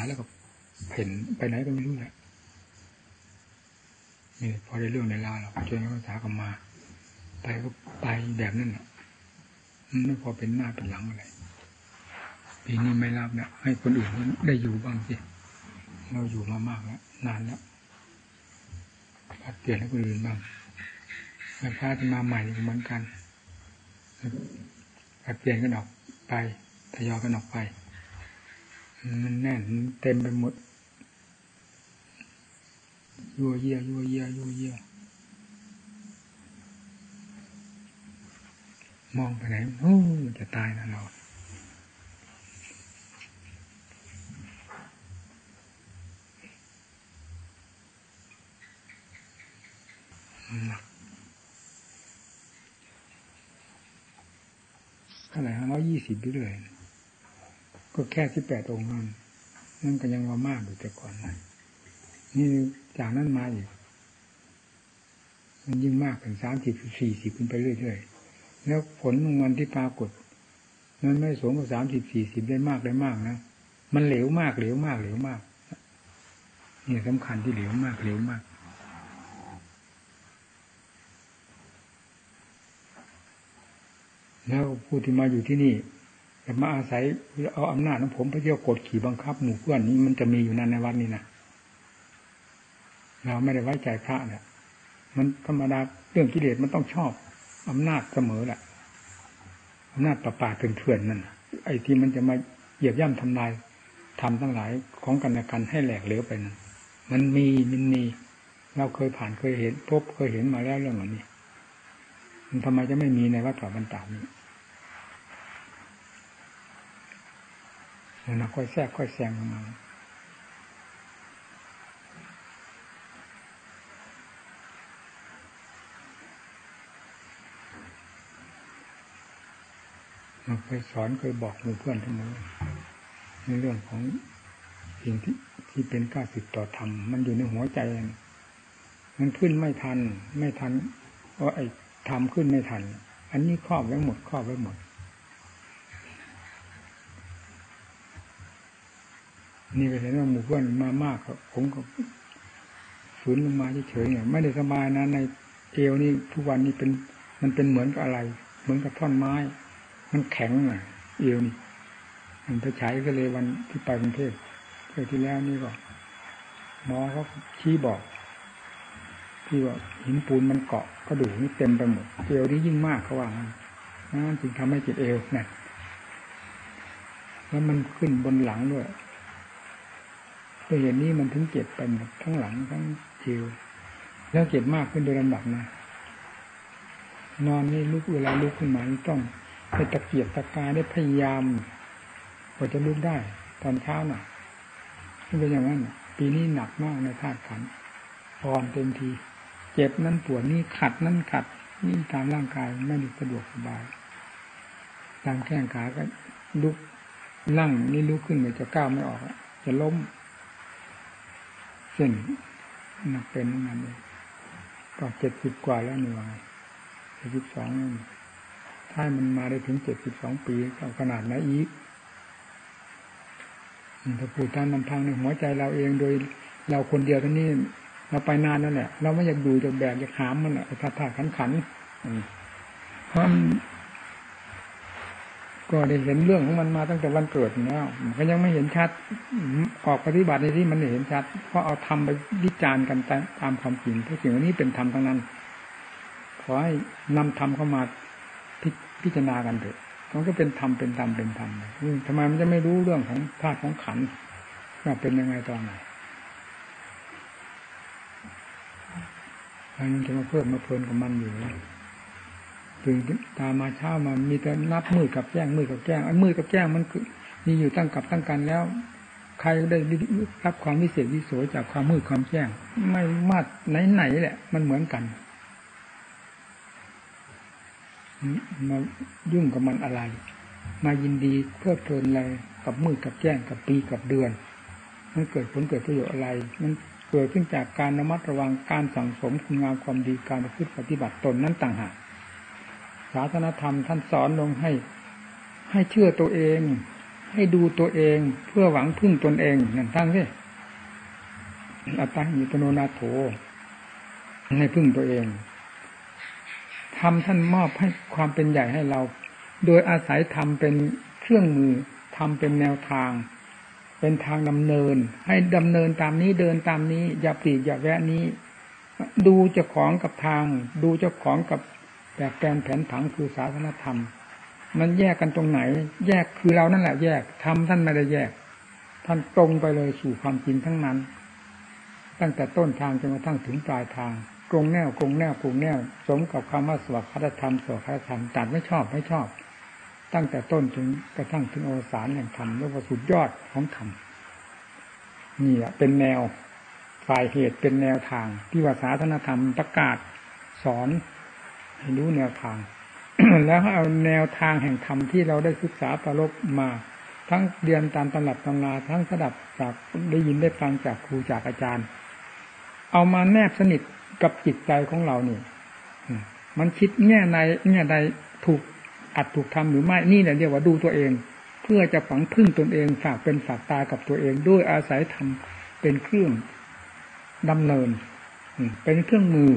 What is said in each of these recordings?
าแล้วก็เพ่นไปไหนก็ไม่รู้แหละนี่พอได้เรื่องในลาเราจนภาษาก็มา ไปก็ไปแบบนั้นแหละไม่พอเป็นหน้าเป็นหลังอะไรปีนี้ไม่รับเนี่ยให้คนอื่นได้อยู่บ้างสิเราอยู่มามากแล้วนานแล้วพัดเปลี่ยนให้คนอื่นบ้างแม่พระที่มาใหม่เหมือนกันพัดเปลี่ยนกันออกไปทยอยกันออกไป มันแน่นเต็มไปหมดยัวเยี่ยยัวเยี่ยยัวเยี่ยมองไปไหนโอ้จะตายนะเราเท่าไหร่ห้าร้อยยี่สิบไปเลย ก็แค่สิบแปดองค์นั่นนั่นก็ยังว่ามากอยู่แต่ก่อนนะนี่จากนั้นมาอีกมันยิ่งมากถึงสามสิบสี่สิบขึ้นไปเรื่อยๆแล้วผลของมันที่ปรากฏมันไม่สูงกว่าสามสิบสี่สิบได้มากได้มากนะมันเหลวมากเหลวมากเหลวมากนี่สำคัญที่เหลวมากเหลวมากแล้วผู้ที่มาอยู่ที่นี่ จะมาอาศัยเอาอำนาจของผมไปเที่ยวกดขี่บังคับหมู่เพื่อนนี้มันจะมีอยู่นั่นในวัดนี้นะเราไม่ได้ไว้ใจพระเนี่ยมันธรรมดาเรื่องกิเลสมันต้องชอบอำนาจเสมอแหละอำนาจป่าป่าเถื่อนนั่นไอ้ที่มันจะมาเหยียบย่ำทำลายทำทั้งหลายของกันและกันให้แหลกเหลวไปนั้นมันมีมันมี เราเคยผ่านเคยเห็น พบเคยเห็นมาแล้วเรื่องเหล่านี้มันทำไมจะไม่มีในวัดป่าบรรดานี้ มันค่อยแทรกค่อยแซงมาเคยสอนเคยบอกหมู่เพื่อนทั้งนั้นในเรื่องของสิ่งที่ที่เป็นก้าสิบต่อธรรมมันอยู่ในหัวใจ มันขึ้นไม่ทัน ไม่ทันเพราะไอ้ทำขึ้นไม่ทัน อันนี้ครอบไว้หมดครอบไว้หมด นี่ไปเห็นว่าหมู่เพื่อนมามากครับ ผมก็ฝืนลงมาเฉยๆเนี่ยไม่ได้สบายนะในเอวนี่ทุกวันนี้เป็น มันเป็นเหมือนกับอะไร เหมือนกับท่อนไม้ มันแข็งอะ เอวนี่มันไปใช้ก็เลยวันที่ไปกรุงเทพเที่ยวที่แล้วนี่ก็หมอเขาชี้บอกที่ว่าหินปูนมันเกาะกระดูกนี่เต็มไปหมดเอวนี่ยิ่งมากเขาว่านั่นจึงทำให้จิตเอวนี่แล้วมันขึ้นบนหลังด้วย ตัวเห็นนี้มันถึงเจ็บไปหมดทั้งหลังทั้งเอวแล้วเจ็บมากขึ้นโดยลำดับนะ นอนนี่ลุกเวลาลุกขึ้นมาต้องไปตะเกียบตะกายได้พยายามกว่าจะลุกได้ ตอนเช้าน่ะเป็นอย่างนั้นปีนี้หนักมากในธาตุขันอ่อนเต็มที เจ็บนั้นปวดนี่ขัดนั่นขัด นี่ตามร่างกายไม่สะดวกสบาย ตามแข้งขาก็ลุกนั่งนี่ลุกขึ้นเลยจะก้าวไม่ออกจะล้ม เส้นหนักเป็นนั่นเองก็เจ็ดสิบกว่าแล้วนี่ว่าเจ็ดสิบสองถ้ามันมาได้ถึงเจ็ดสิบสองปีก็ขนาดไหนอีกถ้าพูดตามลำพังในหัวใจเราเองโดยเราคนเดียวท่านี้เราไปนานนั่นแหละเราไม่อยากดูจากแบบอยากหามมันอะท่าท่าขันขันเพราะ ก็ได้เห็นเรื่องของมันมาตั้งแต่วันเกิดแล้วก็ยังไม่เห็นชัด ออกปฏิบัติในที่มันเห็นชัด เพราะเอาทำไปวิจารณ์กันตามความจริงเพราะสิ่งนี้เป็นธรรมทั้งนั้น ขอให้นำธรรมเข้ามาพิจารณากันเถอะมันก็เป็นธรรมเป็นธรรมเป็นธรรมทำไมมันจะไม่รู้เรื่องของธาตุของขันว่าเป็นยังไงตอนไหนมันจะมาเพิ่มมาเพลินกับมันอยู่ ตื่นตามาเช้ามามีแต่นับมือกับแจ้งมือกับแจ้งไอ้มือกับแจ้งมันคือมีอยู่ตั้งกับตั้งกันแล้ว ใครได้รับความวิเศษวิโสจากความมืดความแจ้ง ไม่มาดไหนๆแหละ มันเหมือนกันมายุ่งกับมันอะไร มายินดีเพื่อเพลินอะไรกับมืดกับแจ้งกับปีกับเดือน มันเกิดผลเกิดประโยชน์อะไร มันเกิดขึ้นจากการระมัดระวังการสั่งสมคุณงามความดีการประพฤติปฏิบัติตนนั้นต่างหาก ศาสนธรรมท่านสอนลงให้ ให้เชื่อตัวเอง ให้ดูตัวเองเพื่อหวังพึ่งตนเองนั่นทั้งที่อัตตาหิตโนนาโถให้พึ่งตัวเองทำท่านมอบให้ความเป็นใหญ่ให้เรา โดยอาศัยทำเป็นเครื่องมือทำเป็นแนวทาง เป็นทางดำเนิน ให้ดำเนินตามนี้เดินตามนี้ อย่าปลีกอย่าแวะนี้ ดูเจ้าของกับทาง ดูเจ้าของกับ แบบแปลนแผนผังคือศาสนธรรม มันแยกกันตรงไหน แยกคือเรานั่นแหละแยกทำท่านไม่ได้แยก ท่านตรงไปเลยสู่ความจริงทั้งนั้น ตั้งแต่ต้นทางจนกระทั่งถึงปลายทางกรงแนวกรงแนวกรงแนว สมกับคำว่าสวัสดิธรรมสวัสดิธรรมตัดไม่ชอบไม่ชอบ ตั้งแต่ต้นถึงกระทั่งถึงอวสานแห่งธรรมเรียกว่าสุดยอดของธรรมนี่แหละเป็นแนวฝ่ายเหตุเป็นแนวทางที่ว่าศาสนธรรมประกาศสอน รู้แนวทาง แล้วเอาแนวทางแห่งธรรมที่เราได้ศึกษาประลบมา ทั้งเรียนตามตำรับตำราทั้งสดับจากได้ยินได้ฟังจากครูจากอาจารย์ เอามาแนบสนิทกับจิตใจของเรานี่มันคิดแง่ในแง่ใดถูกอัดถูกทำหรือไม่นี่แหละเรียกว่าดูตัวเอง เพื่อจะฝังพึ่งตนเองฝากเป็นฝากตากับตัวเองด้วยอาศัยทำเป็นเครื่องดำเนินเป็นเครื่องมือ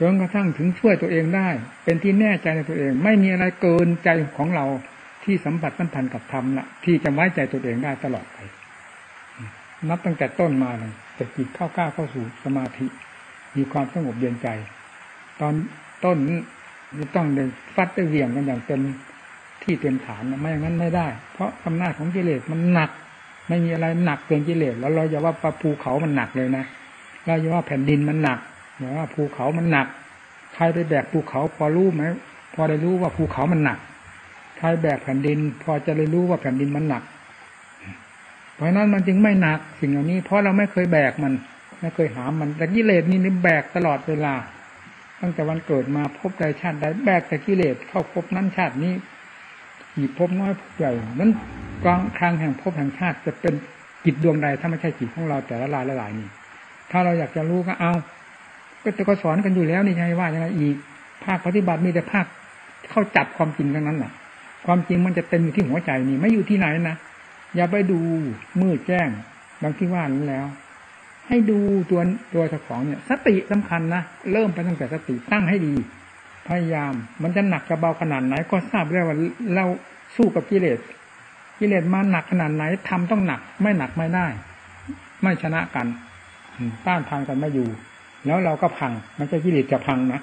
จนกระทั่งถึงช่วยตัวเองได้ เป็นที่แน่ใจในตัวเอง ไม่มีอะไรเกินใจของเราที่สัมผัสสัมพันธ์กับธรรมละที่จะไว้ใจตัวเองได้ตลอดไปนับตั้งแต่ต้นมาเลยจะจิตเข้าก้าวเข้าสู่สมาธิ มีความสงบเย็นใจ ตอนต้นจะต้องเดินฟัดได้เวียงกันอย่างเต็มที่เต็มฐานไม่อย่างนั้นไม่ได้ เพราะอำนาจของกิเลสมันหนัก ไม่มีอะไรหนักเกินกิเลสแล้วเราจะว่าปะภูเขามันหนักเลยนะเราจะว่าแผ่นดินมันหนัก อย่าว่าภูเขามันหนัก ใครไปแบกภูเขาพอรู้ไหมพอได้รู้ว่าภูเขามันหนัก ใครแบกแผ่นดิน พอจะได้รู้ว่าแผ่นดินมันหนัก เพราะนั้นมันจึงไม่หนักสิ่งเหล่านี้ เพราะเราไม่เคยแบกมัน ไม่เคยหามัน แต่กิเลสนี่นี่แบกตลอดเวลา ตั้งแต่วันเกิดมาพบใดชาติใดแบกแต่กิเลสเข้าพบนั้นชาตินี้อีกพบน้อยพบใหญ่นั้นกลางครั้งแห่งพบแห่งชาติจะเป็นจิตดวงใดถ้าไม่ใช่จิตของเราแต่ละลายละลายนี่ถ้าเราอยากจะรู้ก็เอา ก็จะก็สอนกันอยู่แล้วนี่ใช่ว่ายังไงอีก ภาคปฏิบัติมีแต่ภาคเข้าจับความจริงทั้งนั้นแหละความจริงมันจะเต็มอยู่ที่หัวใจนี่ไม่อยู่ที่ไหนนะอย่าไปดูมืดแจ้งดังที่ว่านั้นแล้ว ให้ดูตัวตัวเจ้าของเนี่ย สติสำคัญนะเริ่มไปตั้งแต่สติตั้งให้ดี พยายาม มันจะหนักจะเบาขนาดไหน ก็ทราบแล้วว่าเราสู้กับกิเลสกิเลสมาหนักขนาดไหนทำต้องหนัก ไม่หนักไม่ได้ ไม่ชนะกันต้านทานกันไม่อยู่ แล้วเราก็พังมันจะกิเลสจะพังนะ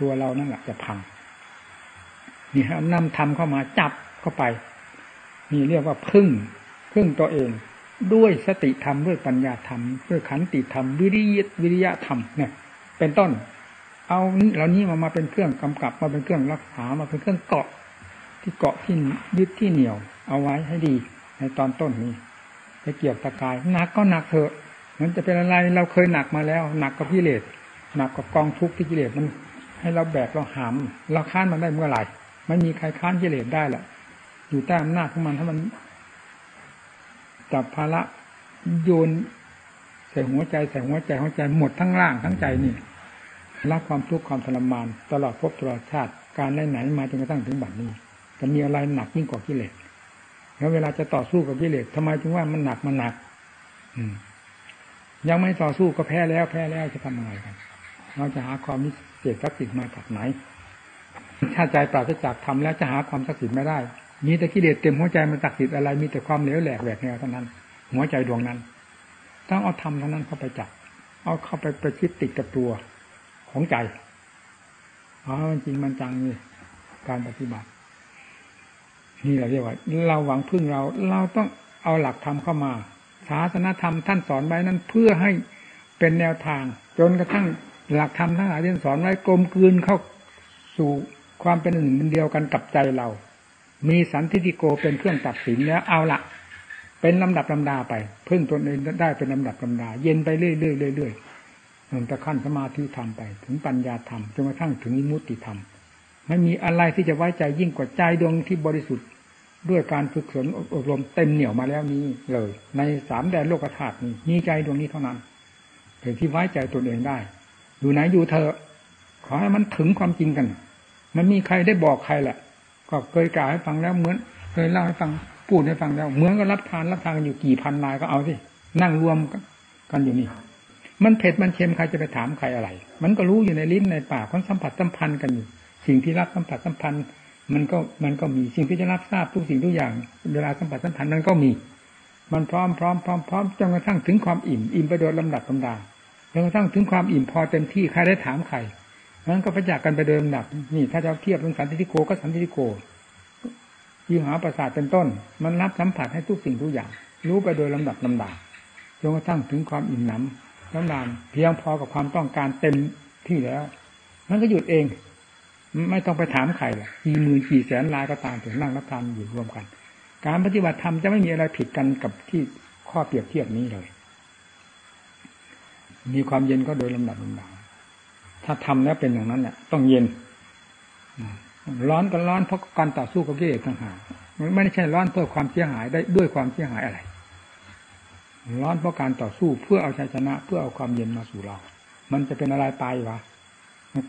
ตัวเรานั่นแหละจะพังนี่ฮะนำทำเข้ามาจับเข้าไปนี่เรียกว่าพึ่งพึ่งตัวเอง ด้วยสติธรรมด้วยปัญญาธรรม ด้วยขันติธรรมวิริยวิริยะธรรมเนี่ย เป็นต้น เอาเหล่านี้มามาเป็นเครื่องกำกับมาเป็นเครื่องรักษามาเป็นเครื่องเกาะ ที่เกาะที่ยึดที่เหนี่ยว เอาไว้ให้ดี ในตอนต้นนี้ไปเกี่ยวตะกายหนักก็หนักเถอะ มันจะเป็นอะไรเราเคยหนักมาแล้ว หนักกับกิเลสหนักกับกองทุกข์ที่กิเลสมัน ให้เราแบกเราหามเราค้านมันได้เมื่อไหร่ไม่มีใครค้านกิเลสได้แหละอยู่ใต้อำนาจของมันถ้ามันจับภาระโยนใส่หัวใจใส่หัวใจหัวใจหมดทั้งร่างทั้งใจนี่รับความทุกข์ความทรมาน ตลอดภพตลอดชาติการได้ไหนมาจนกระทั่งถึงบัดนี้จะมีอะไรหนักยิ่งกว่ากิเลสแล้วเวลาจะต่อสู้กับกิเลสทำไมถึงว่ามันหนักมันหนัก อืม ยังไม่ต่อสู้ก็แพ้แล้วแพ้แล้วจะทำยังไงกัน เราจะหาความมิเศษศักดิ์สิทธิ์มาจากไหน ถ้าใจปราศจากธรรมแล้วจะหาความศักดิ์สิทธิ์ไม่ได้ มีแต่กิเลสเต็มหัวใจมันศักดิ์สิทธิ์อะไร มีแต่ความเหลวแหลกแหวกแนวเท่านั้น หัวใจดวงนั้น ต้องเอาธรรมเท่านั้นเข้าไปจับ เอาเข้าไปประชิดติดกับตัวของใจอ๋อจริงมันจังนี่การปฏิบัติ นี่เราเรียกว่า เราหวังพึ่งเรา เราต้องเอาหลักธรรมเข้ามา ศาสนธรรมท่านสอนไว้นั้นเพื่อให้เป็นแนวทาง จนกระทั่งหลักธรรมทั้งหลายที่สอนไว้กลมกลืนเข้าสู่ความเป็นหนึ่งเป็นเดียวกันกับใจเรา มีสันทิติโกเป็นเครื่องตัดสินแล้วเอาละเป็นลำดับลำดาไปพึ่งตนเองได้เป็นลำดับลำดา เย็นไปเรื่อยๆเรื่อยเรื่อยจนตะขั้นสมาธิธรรมไป ถึงปัญญาธรรมจนกระทั่งถึงมุติธรรม ไม่มีอะไรที่จะไว้ใจยิ่งกว่าใจดวงที่บริสุทธิ์ ด้วยการฝึกฝนอบรมเต็มเหนี่ยวมาแล้วนี้เลย ในสามแดนโลกธาตุนี้มีใจดวงนี้เท่านั้นเป็นที่ไว้ใจตนเองได้ อยู่ไหนอยู่เธอ ขอให้มันถึงความจริงกัน มันมีใครได้บอกใครแหละก็เคยกล่าวให้ฟังแล้วเหมือน เคยเล่าให้ฟังพูดให้ฟังแล้ว เหมือนก็รับทานรับทานอยู่กี่พันนายก็เอาสินั่งรวมกันอยู่นี่มันเผ็ดมันเค็มใครจะไปถามใครอะไร มันก็รู้อยู่ในลิ้นในปากคนสัมผัสสัมพันธ์กันอยู่สิ่งที่รับสัมผัสสัมพันธ์ มันก็มันก็มีสิ่งที่จะรับทราบทุกสิ่งทุกอย่าง เวลาสัมผัสสัมพันธ์มันก็มี มันพร้อมพร้อมพร้อมพร้อมจนกระทั่งถึงความอิ่มอิ่มไปโดยลำดับลำดาจนกระทั่งถึงความอิ่มพอเต็มที่ใครได้ถามใครนั้นก็ประจักษ์กันไปเดิมดับนี่ถ้าจะเทียบเรื่องสันติโกก็สันติโกยิหาประสาทเป็นต้น มันรับสัมผัสให้ทุกสิ่งทุกอย่าง รู้ไปโดยลำดับลำดาจนกระทั่งถึงความอิ่มหนำน้ำนานเพียงพอกับความต้องการเต็มที่แล้ว มันก็หยุดเอง ไม่ต้องไปถามใครละกี่หมื่นกี่แสนลายก็ตามถึงนั่งรับทานอยู่รวมกัน การปฏิบัติธรรมจะไม่มีอะไรผิดกันกับที่ข้อเปรียบเทียบนี้เลย มีความเย็นก็โดยลำดับลำดับถ้าทำแล้วเป็นอย่างนั้นเนี่ยต้องเย็นร้อนก็ร้อนเพราะการต่อสู้กับกิเลสต่างหากไม่ใช่ร้อนเพื่อความเสียหายได้ด้วยความเสียหายอะไร ร้อนเพราะการต่อสู้เพื่อเอาชัยชนะ เพื่อเอาความเย็นมาสู่เรา มันจะเป็นอะไรไปวะ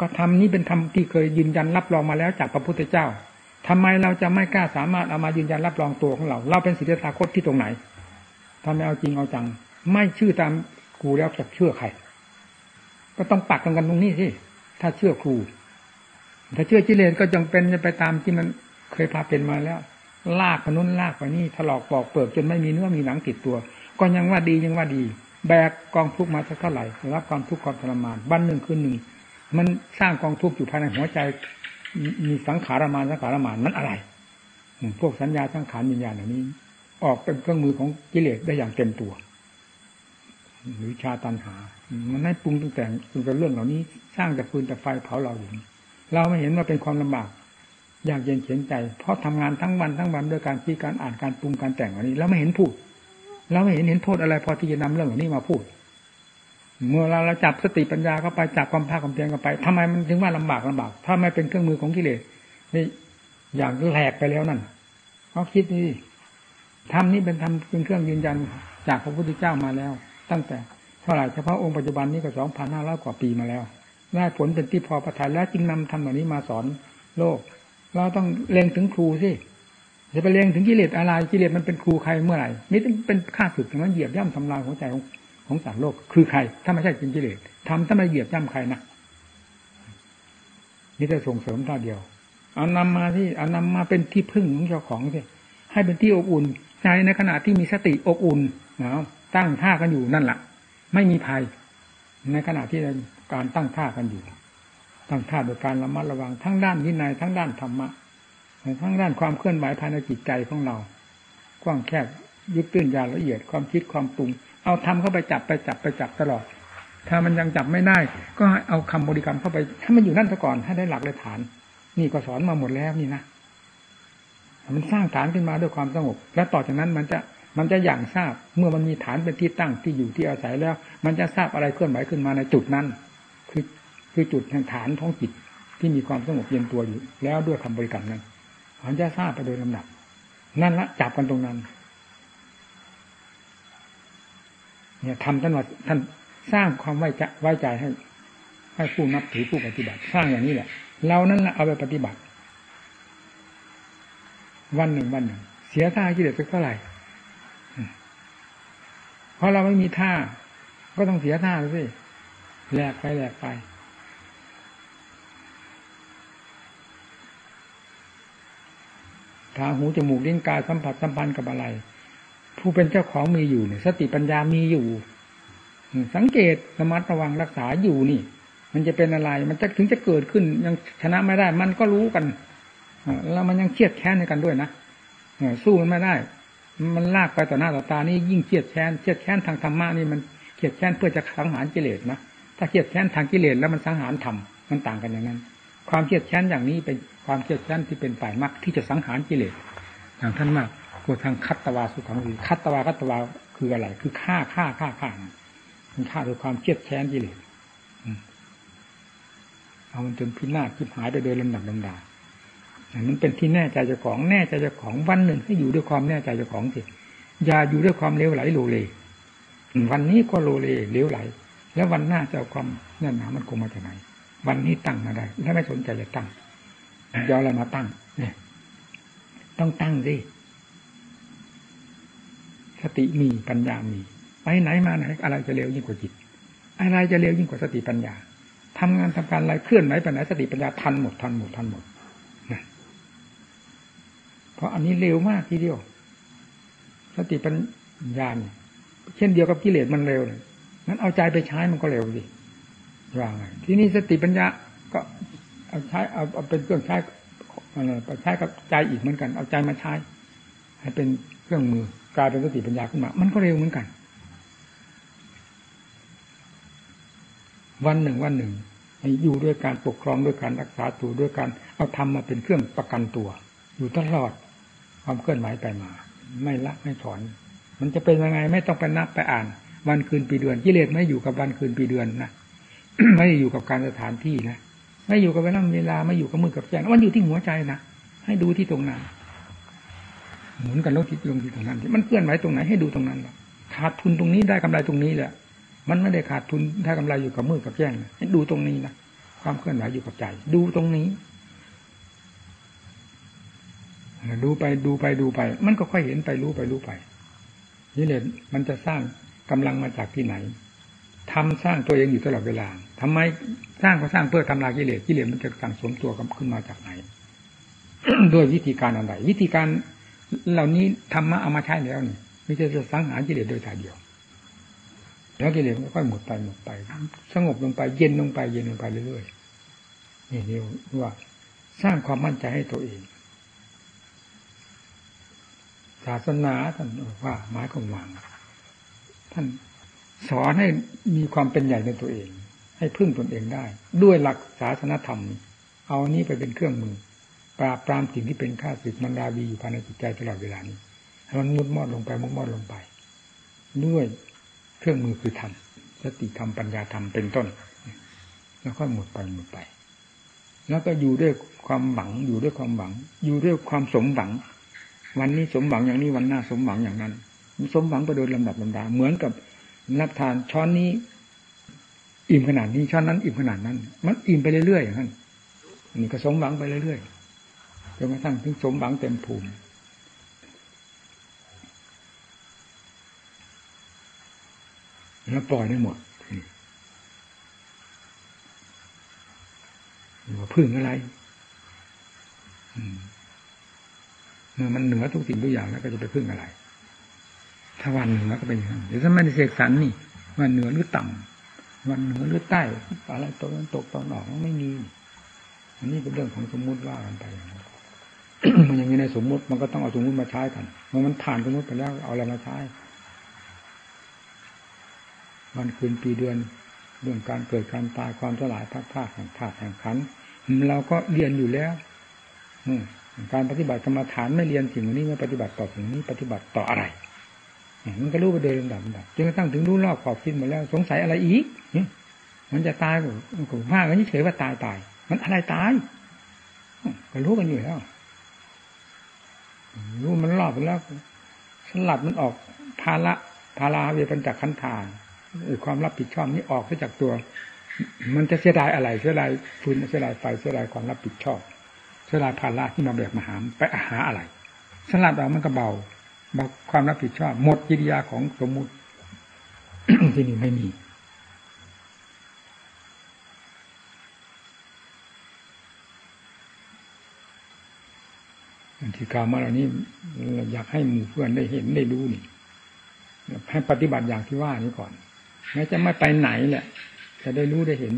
ก็ทำนี้เป็นธรรมที่เคยยืนยันรับรองมาแล้วจากพระพุทธเจ้าทำไมเราจะไม่กล้าสามารถเอามายืนยันรับรองตัวของเรา เราเป็นศิทธาคตที่ตรงไหนทำไมเอาจริงเอาจัง ไม่ชื่อตามกูแล้วจะเชื่อใคร ก็ต้องปักกันกันตรงนี้สิถ้าเชื่อครู ถ้าเชื่อจิเลนก็จงเป็นจะไปตามที่มันเคยพาเป็นมาแล้ว ลากไปนู้นลากไปนี่ถลอกปอกเปิดจนไม่มีเนื้อมีหนังติดตัว ก็ยังว่าดียังว่าดี แบกกองทุกข์มาสักเท่าไหร่รับความทุกข์ความทรมานวันหนึ่งคืนหนึ่ง มันสร้างกองทุกข์อยู่ภายในหัวใจ มีสังขารมานสังขารมานนั้นอะไรพวกสัญญาสังขารวิญญาณเหล่านี้ ออกเป็นเครื่องมือของกิเลสได้อย่างเต็มตัว หรือชาตันหา มันให้ปรุงตั้งแต่ตั้งแต่เรื่องเหล่านี้ สร้างแต่ฟืนแต่ไฟเผาเราอยู่เราไม่เห็นว่าเป็นความลำบากอยากเย็นเขียนใจ เพราะทำงานทั้งวันทั้งวันด้วยการคิดการอ่านการปรุงการแต่งอันนี้เราไม่เห็นพูดเราไม่เห็นเห็นโทษอะไร พอที่จะนำเรื่องเหล่านี้มาพูด เมื่อเราเราจับสติปัญญาเข้าไปจับความภาคความเพียรเข้าไปทำไมมันถึงว่าลำบากลำบาก ถ้าไม่เป็นเครื่องมือของกิเลสนี่อย่างแหลกไปแล้วนั่นเขาคิดนี่ทำนี้เป็นทำเป็นเครื่องยืนยันจากพระพุทธเจ้ามาแล้ว ตั้งแต่เท่าไหร่เฉพาะองค์ปัจจุบันนี้ก็สองพันห้าร้อยกว่าปีมาแล้วได้ผลเป็นที่พอประทานแล้วจึงนำทำแบบนี้มาสอนโลก เราต้องเล็งถึงครูสิจะไปเล็งถึงกิเลสอะไรกิเลสมันเป็นครูใครเมื่อไหร่นี่เป็นข้าศึกมันเหยียบย่ำทำลายหัวใจของ ของสัตว์โลก คือใคร ถ้าไม่ใช่จริงกิเลสทำถ้าไม่เหยียบย่ำใครนะนี่จะส่งเสริมท่าเดียว เอานำมาที่เอานำมาเป็นที่พึ่งของเจ้าของสิให้เป็นที่อบอุ่นใจในขณะที่มีสติอบอุ่นนะตั้งท่ากันอยู่นั่นแหละไม่มีภัย ในขณะที่การตั้งท่ากันอยู่ ตั้งท่าโดยการระมัดระวังทั้งด้านวินัยทั้งด้านธรรมะทั้งด้านความเคลื่อนไหวภายในจิตใจของเรากว้างแคบยึดตื้นยาละเอียดความคิดความปรุง เอาทำเข้าไปจับไปจับไปจับตลอด ถ้ามันยังจับไม่ได้ ก็เอาคำบริกรรมเข้าไปถ้ามันอยู่นั่นซะก่อนให้ได้หลักเลยฐาน นี่ก็สอนมาหมดแล้วนี่นะมันสร้างฐานขึ้นมาด้วยความสงบ แล้วต่อจากนั้นมันจะมันจะอย่างทราบเมื่อมันมีฐานเป็นที่ตั้งที่อยู่ที่อาศัยแล้ว มันจะทราบอะไรเคลื่อนไหวขึ้นมาในจุดนั้น คือคือจุดแห่งฐานท้องจิตที่มีความสงบเย็นตัวอยู่ แล้วด้วยคำบริกรรมนั้นมันจะทราบไปโดยลำดับ นั่นละจับกันตรงนั้น เนี่ยทำท่านว่าท่านสร้างความไว้ใจไว้ใจให้ ให้ผู้นับถือผู้ปฏิบัติ สร้างอย่างนี้แหละ เรานั้นเอาไปปฏิบัติ วันหนึ่งวันหนึ่ง เสียท่ากิเลสสักเท่าไหร่เพราะเราไม่มีท่า ก็ต้องเสียท่าสิแหลกไปแหลกไปตาหูจมูกลิ้นกายสัมผัสสัมพันธ์กับอะไร ผู้เป็นเจ้าของมีอยู่เนี่ยสติปัญญามีอยู่ สังเกตระมัดระวังรักษาอยู่นี่ มันจะเป็นอะไรมันจะถึงจะเกิดขึ้นยังชนะไม่ได้ มันก็รู้กันแล้วมันยังเครียดแค้นในกันด้วยนะสู้มันไม่ได้ มันลากไปต่อหน้าต่อตานี่ยิ่งเครียดแค้นเครียดแค้นทางธรรมะนี่มันเครียดแค้นเพื่อจะสังหารกิเลสนะถ้าเครียดแค้นทางกิเลสแล้วมันสังหารธรรมมันต่างกันอย่างนั้น ความเครียดแค้นอย่างนี้เป็นความเครียดแค้นที่เป็นฝ่ายมรรคที่จะสังหารกิเลสอย่างท่านมาก กวทางคัตตวาสุขังคือคัตตวาคัตตวาคืออะไร คือฆ่าฆ่าฆ่าฆ่ามันฆ่าด้วยความเครียดแค้นกิเลสเอามันจนพินาศคิหายไปโดยลำดับลำดามันเป็นที่แน่ใจเจ้าของแน่ใจเจ้าของวันหนึ่งให้อยู่ด้วยความแน่ใจเจ้าของสิอย่าอยู่ด้วยความเลวไหลโลเล วันนี้ก็โลเลเลวไหล แล้ววันหน้าจะเอาความแน่นหนามันคงมาจากไหน วันนี้ตั้งมาได้ ถ้าไม่สนใจจะตั้งยออะไรมาตั้งเนี่ยต้องตั้งสิ สติมีปัญญามีไปไหนมาไหนอะไรจะเร็วยิ่งกว่าจิต อะไรจะเร็วยิ่งกว่าสติปัญญาทำงานทำการอะไรเคลื่อนไหวไปไหนสติปัญญาทันหมดทันหมดทันหมดนะเพราะอันนี้เร็วมากทีเดียว สติปัญญาเช่นเดียวกับกิเลสมันเร็วเลยมันเอาใจไปใช้มันก็เร็วสิว่าไงที่นี่สติปัญญาก็เอาใช้เอาเอาเป็นเครื่องใช้ไปใช้กับใจอีกเหมือนกัน เอาใจมาใช้ให้เป็นเครื่องมือ กลายเป็นสติปัญญาขึ้นมา มันก็เร็วเหมือนกัน วันหนึ่งวันหนึ่งอยู่ด้วยการปกครองด้วยการรักษาตัวด้วยการเอาธรรมมาเป็นเครื่องประกันตัว อยู่ตลอดความเคลื่อนไหวไปมา ไม่ละไม่ถอน มันจะเป็นยังไงไม่ต้องไปนับไปอ่าน วันคืนปีเดือนกิเลสไม่อยู่กับวันคืนปีเดือนนะไม่อยู่กับการสถานที่นะไม่อยู่กับเวลาเวลาไม่อยู่กับมือกับแขนมันอยู่ที่หัวใจนะให้ดูที่ตรงนั้น หมุนกันลงที่ลงที่ตรงนั้นมันเคลื่อนไหวตรงไหนให้ดูตรงนั้นขาดทุนตรงนี้ได้กำไรตรงนี้แหละมันไม่ได้ขาดทุนได้กำไรอยู่กับมือกับแขนให้ดูตรงนี้นะความเคลื่อนไหวอยู่กับใจ ดูตรงนี้ดูไปดูไปดูไป มันก็ค่อยเห็นไปรู้ไปรู้ไปนี่เลยมันจะสร้างกำลังมาจากที่ไหนทำสร้างตัวเองอยู่ตลอดเวลาทำไมสร้างก็สร้างเพื่อทำลายกิเลสกิเลสมันจะสั่งสมตัวขึ้นมาจากไหน ด้วยวิธีการอะไรวิธีการ เหล่านี้ธรรมะเอามาใช้แล้วนี่ไม่ใช่จะสังหารกิเลสโดยถ่ายเดียว แล้วกิเลสค่อยหมดไปหมดไป สงบลงไปเย็นลงไปเย็นลงไปเรื่อยๆนี่เรียกว่าสร้างความมั่นใจให้ตัวเองศาสนาท่านว่าหมายของวางท่านสอนให้มีความเป็นใหญ่ในตัวเอง ให้พึ่งตนเองได้ ด้วยหลักศาสนธรรม เอานี้ไปเป็นเครื่องมือ ปราบปรามสิ่งที่เป็นข้าศึกมันดาวีอยู่ภายในจิตใจตลอดเวลานี้ให้มันมุดมอดลงไปมุดมอดลงไป ด้วยเครื่องมือคือธรรมสติธรรมปัญญาธรรมเป็นต้น แล้วก็หมดไปหมดไป แล้วก็อยู่ด้วยความหวังอยู่ด้วยความหวัง อยู่ด้วยความสมหวัง วันนี้สมหวังอย่างนี้วันหน้าสมหวังอย่างนั้น สมหวังไปโดยลำดับลำดา เหมือนกับรับทานช้อนนี้ อิ่มขนาดนี้ช้อนนั้น อิ่มขนาดนั้น มันอิ่มไปเรื่อยๆอย่างนั้นนี่ก็สมหวังไปเรื่อยๆ นกระทั่งถึงสมหวังเต็มภูมิแล้วปล่อยได้หมดว่าพึ่งอะไรเมื่อมันเหนือทุกสิ่งทุกอย่างแล้วก็จะไปพึ่งอะไร ถ้าวันเหนือก็เป็นอย่างนั้นเดี๋ยวถ้าไม่ได้เสกสรรนี่วันเหนือหรือต่ำวันเหนือหรือใต้อะไรตกตกตอนออกไม่มีอันนี้เป็นเรื่องของสมมุติว่ากันไปมัน อย่างนี้ในสมมุติมันก็ต้องเอาสมมุติมาใช้กันเมื่อมันผ่านสมมติไปแล้วเอาอะไรมาใช้วันคืนปีเดือนเรื่องการเกิดการตายความสลายพักภาคแห่งธาตุแห่งขันเราก็เรียนอยู่แล้วการปฏิบัติกรรมฐานไม่เรียนสิ่งนี้ไม่ปฏิบัติต่อสิ่งนี้ปฏิบัติต่ออะไรมันก็รู้ไปเดินลำดับดับจนกระทั่งถึงรู้รอบขอบคิดมาแล้ว สงสัยอะไรอีกมันจะตายก็มากกันเฉยว่าตายตาย มันอะไรตายก็รู้กันอยู่แล้ว รู้มันรอบไปแล้วสลัดมันออกภาระภาราเวปัญจขันธาความรับผิดชอบนี้ออกไปจากตัว มันจะเสียดายอะไรเสียดายฟืนเสียดายไฟเสียดายความรับผิดชอบเสียดายภาระที่มาแบกมาหามไปอาหาอะไร สลัดออกมันก็เบาความรับผิดชอบ หมดกิริยาของสมมุติที่นี่ไม่มี ที่กล่าวมาเหล่านี้อยากให้หมู่เพื่อนได้เห็นได้รู้นี่ให้ปฏิบัติอย่างที่ว่านี้ก่อนแม้จะไม่ไปไหนแหละจะได้รู้ได้เห็น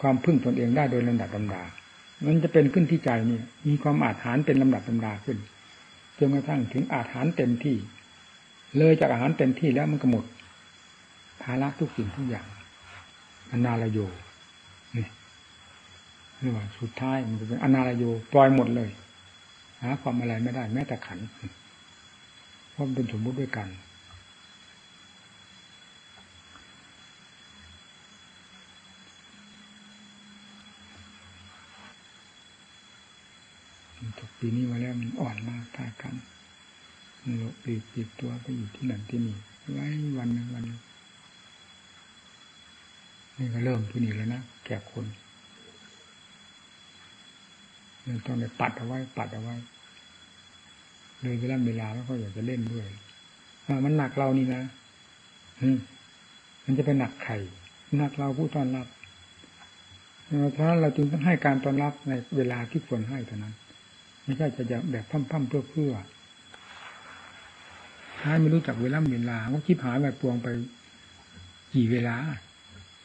ความพึ่งตนเองได้โดยลำดับลำดา มันจะเป็นขึ้นที่ใจนี่มีความอาถรรพ์เป็นลำดับลำดาขึ้นจนกระทั่งถึงอาหารเต็มที่ เลยจากอาหารเต็มที่แล้วมันก็หมดภาระทุกสิ่งทุกอย่างอนาลโยนี่เรียกว่าสุดท้ายมันจะเป็นอนาลโยปล่อยหมดเลยาความอะไรไม่ได้ แม้แต่ขันเพราะมันเป็นสมมติด้วยกัน ปีนี้มาแล้วมันอ่อนมากท่ากันมันปีกปีกตัวไปอยู่ที่นั่นที่นี่ไว้วันหนึ่งวันนี่ก็เริ่มที่นี่แล้วนะแก่คนเราต้องไปปัดเอาไว้ ปัดเอาไว้ เลยเวลาเวลาแล้วก็อยากจะเล่นด้วยมันหนักเรานี่นะมันจะเป็นหนักใครหนักเราผู้ต้อนรับเพราะฉะนั้นเราจึงต้องให้การต้อนรับในเวลาที่ควรให้เท่านั้น ไม่ใช่จะแบบพั่มๆเพื่อเพื่อถ้ายไม่รู้จักเวลาเวลาก็คิดหายแบบปวงไปกี่เวลา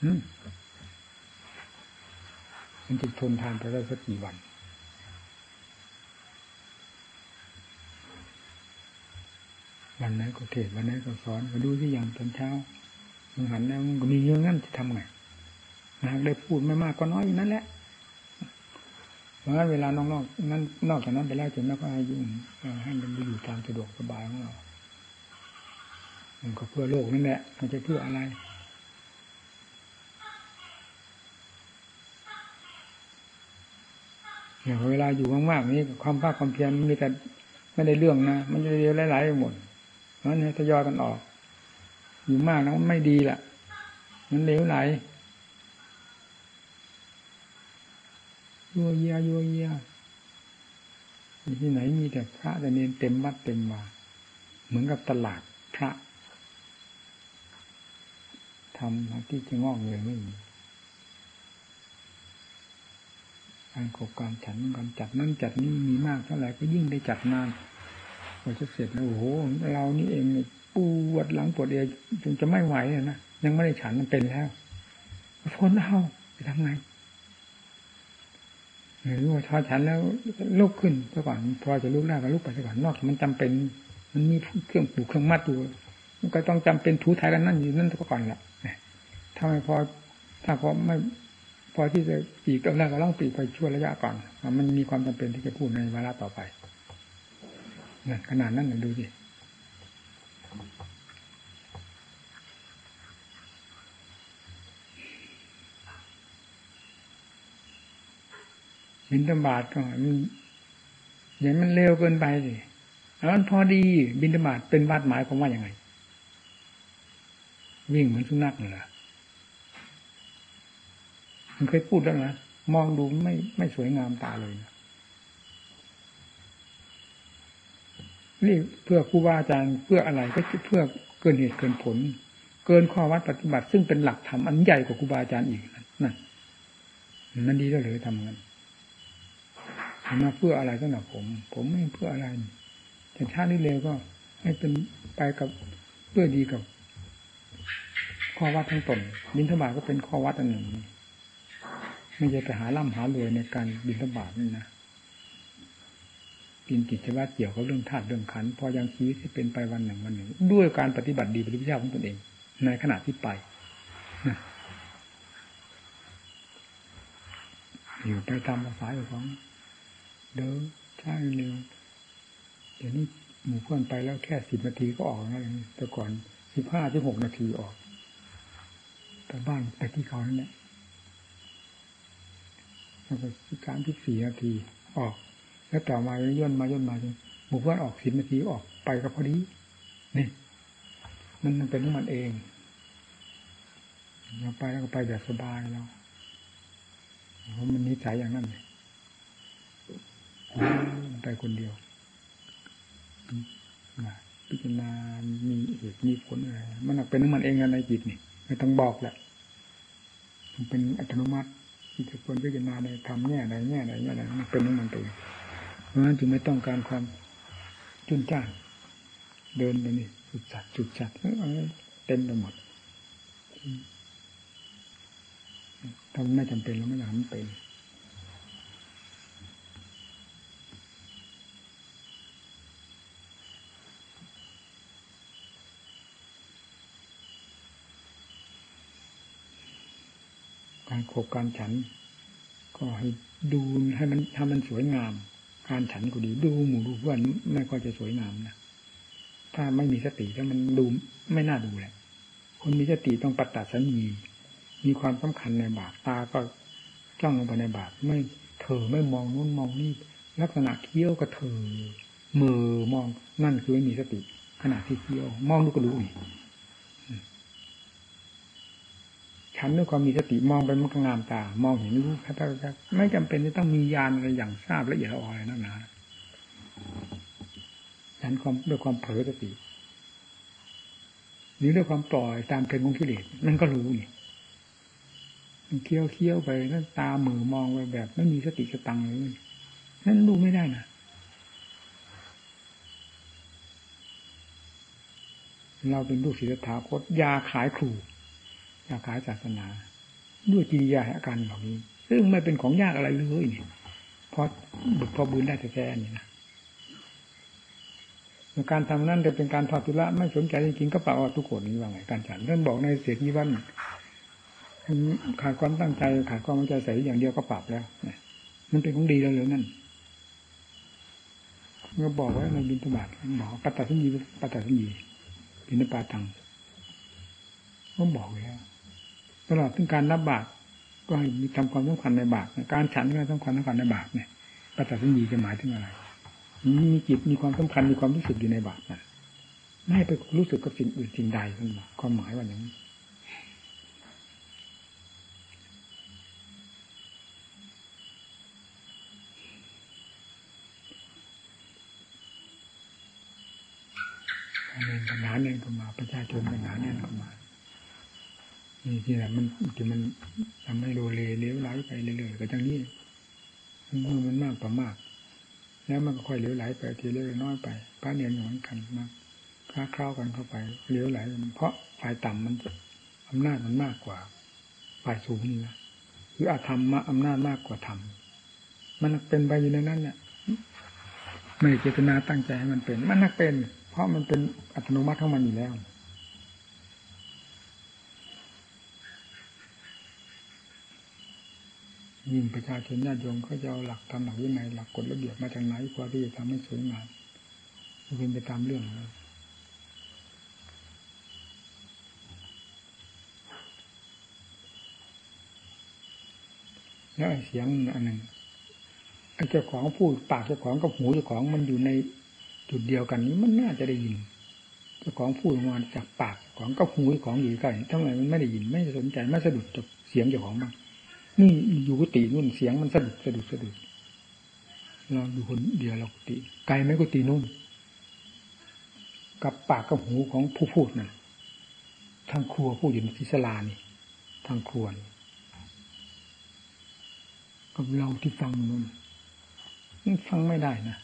อืมันจะทนทานไปได้สักกี่วัน วันไหนก็เทศวันไหนก็สอนก็ดูที่อย่างตอนเช้ามันหันแล้วมันก็มีเยอะงั้นจะทำไงนะได้พูดไม่มากก็น้อยอยู่นั่นแหละเพราะงั้นเวลานอกๆนั้นนอกจากนั้นไปแล้วจะไม่ก็ให้ยุ่งให้มันไปอยู่ตามสะดวกสบายของเรามันก็เพื่อโลกนั่นแหละมันจะเพื่ออะไรเนี่ยเวลาอยู่มากๆนี่ความภาคความเพียรมันมีแต่ไม่ได้เรื่องนะมันจะเรียหลายๆหมด นั้นทยอยกันออก อยู่มากนะมันไม่ดีแหละมันเลวไหลยัวเยียยัวเยียที่ไหนมีแต่พระแต่เนนเต็มวัดเต็มมาเหมือนกับตลาดพระทำที่จะงอกเงยไม่มีการขบการฉันการจัดนั่นจัดนี่มีมากเท่าไหร่ก็ยิ่งได้จัดนาน พอจะเสร็จแล้วโอ้โหเรานี่เองปวดหลังปวดเอวจนจะไม่ไหวนะยังไม่ได้ฉันมันเป็นแล้วทนเอาจะทำไงหรือว่าทอฉันแล้วลุกขึ้นซะก่อนพอจะลุกได้ก็ลุกไปซะก่อนนอกมันจำเป็น มันมีเครื่องผูกเครื่องมัดอยู่มันก็ต้องจำเป็นถูถ่ายกันนั่นอยู่นั่นซะก่อนแหละถ้าไม่พอถ้าพอไม่พอที่จะปีกแรกก็ต้องปีกไปช่วยระยะก่อน มันมีความจำเป็นที่จะพูดในเวลาต่อไป นั่นขนาดนั้นดูสิบินตบาทก็มันอย่างมันเร็วเกินไปสิแล้วมันพอดีบินตบาทเป็นวัดหมายความว่าอย่างไง วิ่งเหมือนสุนัขเลยล่ะมันเคยพูดแล้วนะมองดูไม่ไม่สวยงามตาเลยนะ นี่เพื่อครูบาอาจารย์เพื่ออะไรก็เพื่อเกินเหตุเกินผล เกินข้อวัดปฏิบัติ ซึ่งเป็นหลักธรรมอันใหญ่กว่าครูบาอาจารย์อีกนั่นมันดีแล้วหรือทำงั้นมาเพื่ออะไรสำหรับผม ผมไม่เพื่ออะไรแต่ชาตินี้เร็วก็ ให้เป็นไปกับเพื่อดีกับข้อวัดทั้งตนบินทบาก็เป็นข้อวัดอันหนึ่งไม่ใช่ไปหาล่ำหารวยในการบินทบาทนี่นะ กินกิจวัตรเกี่ยวกับเรื่องธาตุเรื่องขันพอยังชีวิตที่เป็นไปวันหนึ่งวันหนึ่ง ด้วยการปฏิบัติดีปฏิบัติชอบของตนเอง ในขณะที่ไปอยู่ไปตามภาษาของเดินช้าเร็วเดี๋ยวนี้หมู่เพื่อนไปแล้วแค่สิบนาทีก็ออกนะแต่ก่อนสิบห้าถึงหกนาทีออกแต่บ้านไปที่เขานั่นแหละแล้วก็การที่สี่นาทีออก แล้วต่อมาย่นมาย่นมาจนหมู่เพื่อนออกสิบนาทีออกไปก็พอดีนี่มันมันเป็นของมันเองเราไปแล้วก็ไปแบบสบายแล้วเพราะมันนิสัยอย่างนั้นเลยไปคนเดียวพิจารณามีเหตุมีผลอะไรมันเป็นของมันเองในจิตนี่ไม่ต้องบอกแหละมันเป็นอัตโนมัติที่จะควรพิจารณาในธรรมแง่ใดแง่ใดแง่ใดมันเป็นของมันเอง เพราะฉะนั้นจึงไม่ต้องการความจุนจ้านเดินไปนี่จุดจัดจุดจัดเต็มไปหมดถ้าไม่จำเป็นเราไม่อยากมันเป็นการโขกการฉัน ก็ให้ดูให้มันทำมันสวยงาม การฉันก็ดีดูหมู่ดูเพื่อนไม่ค่อยจะสวยงามนะถ้าไม่มีสติถ้ามันดูไม่น่าดูแหละคนมีสติต้องปัตตัสัญญีมีความสำคัญในบาตตาก็จ้องลงไปในบาตไม่เถอไม่มองนู้นมองนี่ลักษณะเคี้ยวก็เถอมือมองนั่นคือไม่มีสติขณะที่เคี้ยว มองดูก็รู้อีก ฉันด้วยความมีสติมองไปมันก็งามตา มองเห็นรู้ครับไม่จำเป็นจะต้องมียานอะไรอย่างทราบละเอียดอ่อนนั่นนะฉันความด้วยความเผลอสติหรือด้วยความปล่อยตามเพลงของกิเลสนั่นก็รู้นี่มันเคี้ยวเคี้ยวไปนั่นตาหมือมองไปแบบ ไม่มีสติสตังเลยนั่นรู้ไม่ได้นะเราเป็นลูกศิษย์ถาคตยาขายครู ยาขายศาสนา ด้วยกิริยาอาการเหล่านี้ ซึ่งไม่เป็นของยากอะไรเลยนี่เพราะบุตรพอบุญได้แท้ๆนี่นะการทำนั่นจะเป็นการทอดทุระไม่สนใจจริงๆก็เปล่าทุกคนนี่ว่าไงการฉันท่านบอกในเสียทีวันขาดความตั้งใจขาดความมั่นใจใส่อย่างเดียวก็ปรับแล้วมันเป็นของดีแล้วหรือนั่นก็บอกไว้ในบินตบาทบอกปัตตาสินีปัตตาสินีบินปาตังก็บอกแล้ว ตลอดถึงการรับบาตรก็มีทำความสำคัญในบาตรการฉันก็สำคัญสำคัญในบาตรเนี่ยปัตตาสินีจะหมายถึงอะไรมีจิตมีความสำคัญมีความรู้สึกอยู่ในบาตรนะไม่ให้ไปรู้สึกกับสิ่งอื่นสิ่งใดนั่นความหมายว่าอย่างนี้เองปัญหาเนี่ยก็มาประชาชนปัญหาเนี่ยก็มา นี่ที่ไหนมันที่มันทำให้โลเลเลี้ยวไหลไปเรื่อยๆก็จังนี้เมื่อมันมากต่อมาก แล้วมันก็ค่อยเลี้ยวไหลไปทีเล็กน้อยไปพระเนียนเหมือนกันมากคล้าคล้ากันเข้าไปเลี้ยวไหลเพราะฝ่ายต่ำมันอำนาจมันมากกว่าฝ่ายสูงนี่นะคืออาธรรมมาอำนาจมากกว่าธรรมมันเป็นไปอยู่ในนั้นเนี่ยไม่เจตนาตั้งใจให้มันเป็น มันนักเป็น เพราะมันเป็นอัตโนมัติของมันอยู่แล้ว ยิ่งประชาชนญาติโยมเขาจะเอาหลักธรรมหลักวินัยหลักกฎระเบียบมาจากไหนกว่าที่จะทำให้สวยงามเป็นไปตามเรื่องเลยแล้วเสียงอันหนึ่งไอ้เจ้าของพูดปากเจ้าของกับหูเจ้าของมันอยู่ในจุดเดียวกันนี้มันน่าจะได้ยินเจ้าของพูดมาจากปากของกับหูของอยู่ใกล้ทำไมมันไม่ได้ยินไม่สนใจไม่สะดุดกับเสียงเจ้าของบ้าง นี่อยู่กุฏินู่นเสียงมันสะดุดสะดุดสะดุดเราอยู่คนเดียวเรากุฏิไกลไหมกุฏินู่น กับปากกับหูของผู้พูดนั่นทางครัวผู้อยู่ในทิศลานี่ทางครัวกับเราที่ฟังนู่นฟังไม่ได้นะ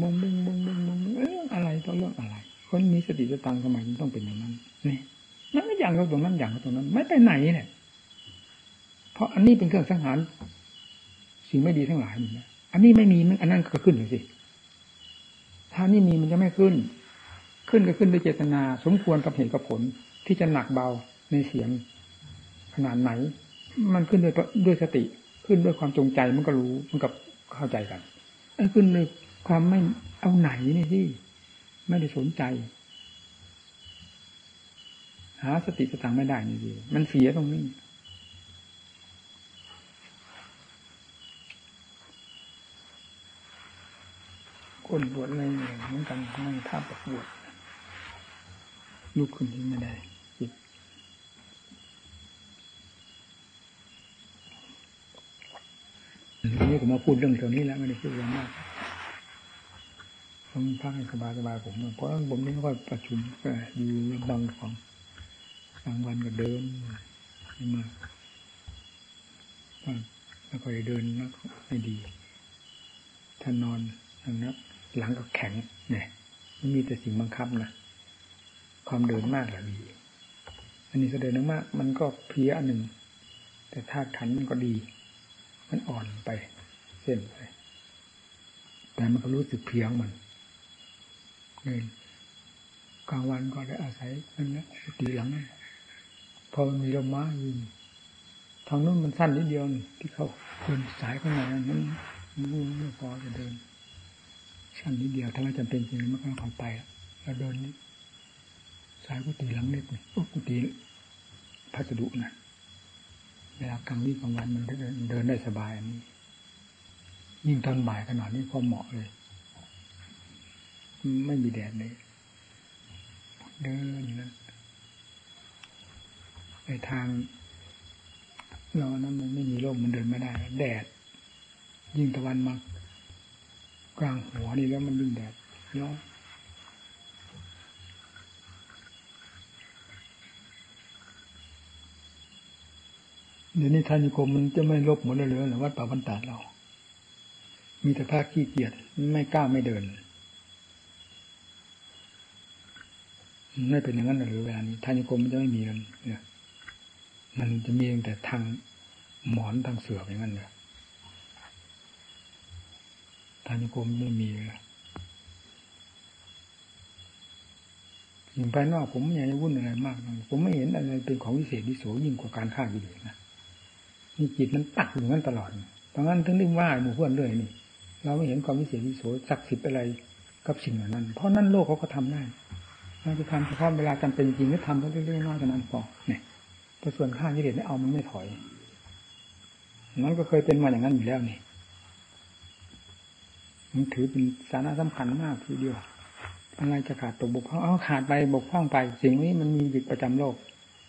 มงบึงบึงบึงบึงเอออะไรต่อเรื่องอะไร คนมีสติสตังสมัยนี้ต้องเป็นอย่างนั้นนี่ มันไม่อย่างเราตรงนั้นอย่างเราตรงนั้น ไม่ไปไหนเนี่ยเพราะอันนี้เป็นเครื่องสังหารสิ่งไม่ดีทั้งหลายนี่นะอันนี้ไม่มีมันอันนั้นก็ขึ้นเลยสิถ้านี่มีมันจะไม่ขึ้น ขึ้นก็ขึ้นด้วยเจตนา สมควรกับเหตุกับผล ที่จะหนักเบาในเสียงขนาดไหน มันขึ้นด้วยด้วยสติ ขึ้นด้วยความจงใจมันก็รู้มันกับเข้าใจกันไอ้ขึ้นด้วยความไม่เอาไหนนี่ที่ไม่ได้สนใจ หาสติสตังไม่ได้นี่สิมันเสียตรงนี้ คนบวชอะไรเหมือนกันนั่งท่าประบวชลุกขึ้นที่ไม่ได้จิตนี่ก็มาพูดเรื่องตรงนี้แล้วไม่ได้พูดเรื่องมากผมพักสบายสบายผมเพราะผมนี่ค่อยประชุมอยู่บางของ บางวันก็เดินมาแล้วก็เดินแล้วไม่ดี ถ้านอนอย่งนั้นหลังก็แข็งเนี่ยมันมีแต่สิ่งบังคับนะความเดินมากแหละดี อันนี้แสดงมาก มันก็เพี้ยอันหนึ่ง แต่ธาตุขันมันก็ดี มันอ่อนไป เส้นไป แต่มันก็รู้สึกเพียงมันเดินกลางวันก็ได้อาศัยนั่นแหละตีหลังน่ะ พอมันมีลมมายู่ทางนู้นมันสั้นนิดเดียวที่เขาเดินสายข้างในนั้นมันไม่พอจะเดิน สั้นนิดเดียวถ้าไม่จำเป็นจริงมันก็เข้าไปแล้วเดินนี้สายกุฏิหลังเล็กนี่กุฏิพัสดุนะเวลากลางวี่กลางวันมันเดินได้สบายอันนี้ยิ่งตอนบ่ายขนาดนี้พอเหมาะเลย ไม่มีแดดเลยเดินนะ ในทางเรานั้นมันไม่มีร่มมันเดินไม่ได้ แดด ยิ่งตะวันมากลางหัวนี่แล้วมันดึงแดดร้อนเดี๋ยวนี้ทานิคมมันจะไม่ลบหมดเลยเหรือวัดป่าพันตาดเรา มีแต่ภาคขี้เกียจไม่กล้าไม่เดิน ไม่เป็นอย่างนั้นหรือเวลานี้ทานิคมมันจะไม่มีแล้วเนี่ย มันจะมีแต่ทางหมอนทางเสืออย่างนั้นเลยทานิคมไม่มีเลยสิ่งภายนอกผมไม่อยากจะวุ่นอะไรมากผมไม่เห็นอะไรเป็นของวิเศษวิโสยิ่งกว่าการฆ่ากิเลสนะนี่จิตมันตักอยู่นั้นตลอดเพราะงั้นถึงได้ว่าหมู่เพื่อนเลยนี่ เราไม่เห็นความวิเศษวิโสศักดิ์สิทธิ์อะไรกับสิ่งเหล่านั้น เพราะนั่นโลกเขาก็ทำได้เราจะทำเฉพาะเวลาจำเป็นจริงก็ทำไปเรื่อยๆน้อยเท่านั้นพอเนี่ย แต่ส่วนฆ่ากิเลสไม่เอามันไม่ถอยมันก็เคยเป็นมาอย่างนั้นอยู่แล้วนี่มันถือเป็นสาระสำคัญมากทีเดียวอะไรจะขาดตกบกพร่องเอาขาดไปบกพร่องไป สิ่งนี้มันมีอยู่ประจำโลก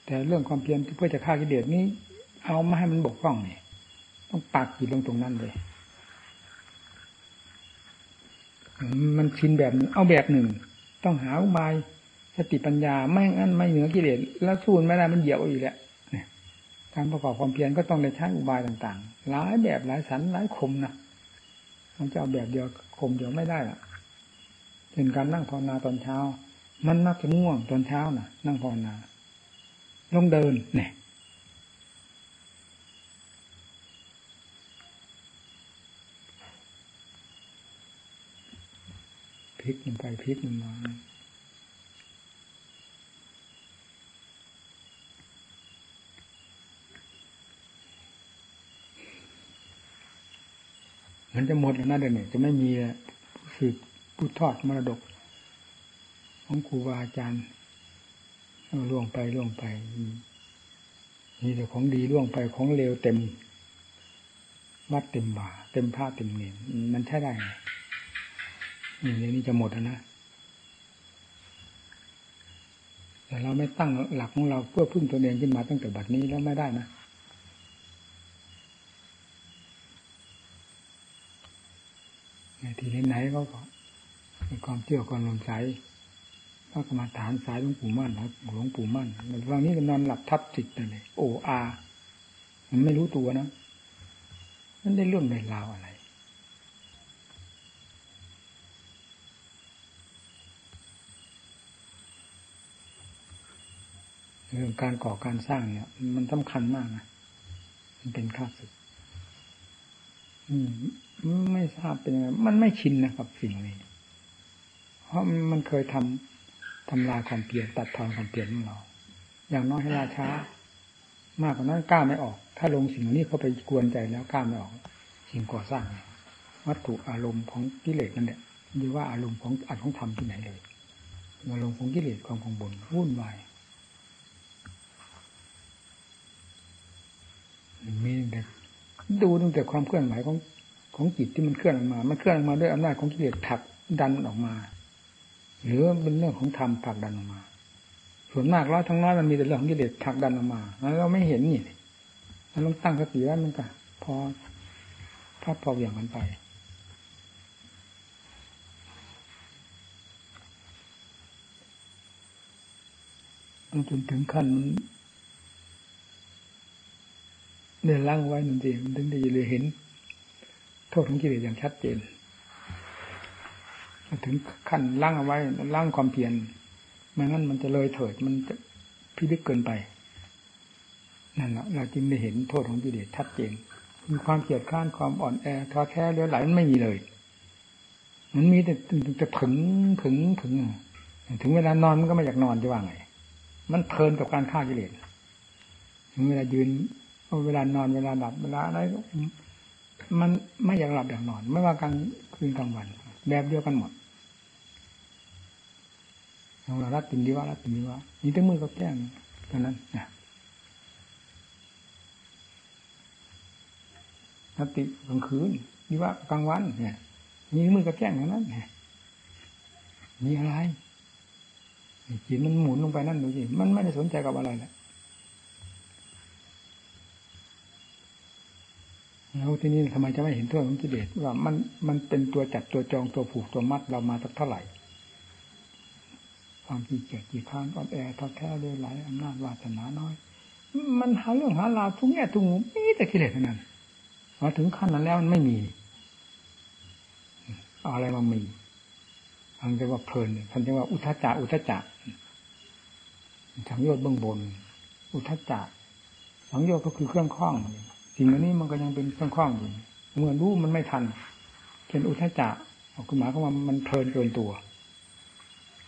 แต่เรื่องความเพียรเพื่อจะฆ่ากิเลสนี้ เอามาให้มันบกพร่องเนี่ยต้องปักจิตลงตรงนั้นเลยมันชินแบบนึงเอาแบบหนึ่ง ต้องหาอุบายสติปัญญาไม่งั้นไม่เหนือกิเลสแล้วสู้ไม่ได้มันเหยียบอีกแล้ว การประกอบความเพียรก็ต้องได้ใช้อุบายต่างๆ หลายแบบหลายสันหลายคมนะมันจะเอาแบบเดียวคมเดียวไม่ได้อะเป็นการนั่งภาวนาตอนเช้า มันมักจะง่วงตอนเช้าน่ะนั่งภาวนาลงเดินเนี่ยพลิกมันไปพลิกมันมา มันจะหมดแล้วนะเดี๋ยวนี้จะไม่มีสืบผู้ทอดมรดก ของครูบาอาจารย์ล่วงไปล่วงไปมีแต่ของดีล่วงไปของเลวเต็มวัดเต็มบ่าเต็มผ้าเต็มเนียนมันใช่ได้ไงนี่เรื่องนี้จะหมดแล้วนะแต่เราไม่ตั้งหลักของเราเพื่อพึ่งตัวเองขึ้นมาตั้งแต่บัดนี้แล้วไม่ได้นะใน ที่ไหนๆเขาก็มีความเชื่อความลมใสพระกรรมฐานสายหลวงปู่มั่นครับหลวงปู่มั่นวันนี้ก็นอนหลับทับจิตเลยโออามันไม่รู้ตัวนะมันได้เรื่องในราวอะไรเรื่องการก่อการสร้างเนี่ย มันสำคัญมากนะมันเป็นข้าศึกอืม ไม่ทราบเป็นยังไงมันไม่ชินนะครับสิ่งนี้เพราะมันเคยทำทำลายความเปลี่ยนตัดทอนความเปลี่ยนของเรา อย่างน้อยให้ราช้า มากกว่านั้นกล้าไม่ออก ถ้าลงสิ่งนี้เข้าไปกวนใจแล้วกล้าไม่ออก สิ่งก่อสร้าง วัตถุอารมณ์ของกิเลสนั่นแหละหรือว่าอารมณ์ของอัดของธรรมที่ไหนเลยอารมณ์ของกิเลสความของบนวุ่นวายมีแต่ดูตั้งแต่ความเคลื่อนไหวของ ของจิตที่มันเคลื่อนออกมา มันเคลื่อนออกมาด้วยอำนาจของกิเลสถักดันออกมา หรือเป็นเรื่องของธรรมผลักดันออกมา ส่วนมากร้อยทั้งน้อยมันมีแต่เรื่องของกิเลสผลักดันออกมาแล้วเราไม่เห็นนี่เราต้องตั้งสติไว้มันก็พอพัดพออย่างมันไปจนถึงขั้นมันเนี่ยล่างไว้นั่นเองมันถึงได้เลยเห็น โทษของกิเลสอย่างชัดเจน ถึงขั้นล่างเอาไว้ล่างความเพียรไม่งั้นมันจะเลยเถิดมันจะพิลึกเกินไปนั่นแหละเราจึงได้เห็นโทษของกิเลสชัดเจนมีความเกียดข้านความอ่อนแอท้อแท้เลือไหลมันไม่มีเลย มันมีแต่จะถึงถึงถึงถึงเวลานอนมันก็ไม่อยากนอนจะว่าไง มันเพลินกับการฆ่ากิเลสถึงเวลายืนเวลานอนเวลาหลับเวลาอะไร มันไม่อยากหลับอยากนอน ไม่ว่ากลางคืนกลางวัน แบบเดียวกันหมดเรารัดตินดีว่ารัดตินดีว่านี่ตั้งมือก็แจ้งเท่านั้นนะรัติกลางคืนดีว่ากลางวันเนี่ยนี่มือก็แจ้งเท่านั้นเนี่ยมีอะไรจิตมันหมุนลงไปนั่นดูสิมันไม่ได้สนใจกับอะไรแหละ แล้วที่นี่ทำไมจะไม่เห็นโทษของกิเลสว่ามันมันเป็นตัวจัดตัวจองตัวผูกตัวมัดเรามาสักเท่าไหร่ ความขี้เกียจขี้ข้านอ่อนแอท้อแท้เรื่อยไหลอำนาจวาสนาน้อย มันหาเรื่องหาราวทุกแง่ทุกมุมมีแต่กิเลสเท่านั้นพอถึงขั้นนั้นแล้วมันไม่มีเอาอะไรมามีท่านจะว่าเพลินท่านจะว่าอุทจจะอุทจจะสังโยชน์เบื้องบน อุทจจะสังโยชน์ก็คือเครื่องข้อง สิ่งอันนี้มันก็ยังเป็นเครื่องข้องอยู่เมื่อรู้มันไม่ทันเช่นอุทจจะคือหมายความว่ามันเพลินเกินตัว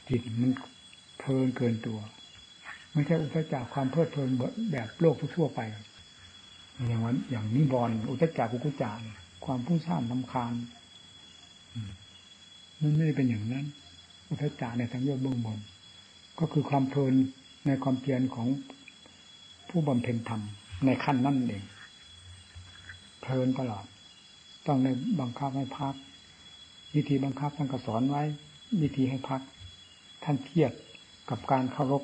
จิตมันเพลินเกินตัวไม่ใช่อุทจจะความเพลิดเพลินแบบโลกทั่วไป อย่างวันอย่างนิบอนอุทจจะกุกุจาความพุ่งซ่านลำคาญมันไม่ได้เป็นอย่างนั้น อุทจจะในทางโยชน์เบื้องบน ก็คือความเพลินในความเพียรของผู้บำเพ็ญธรรมในขั้นนั่นเอง เพลินตลอด ต้องในบังคับให้พัก วิธีบังคับท่านก็สอนไว้ วิธีให้พัก ท่านเทียบกับการเขารบ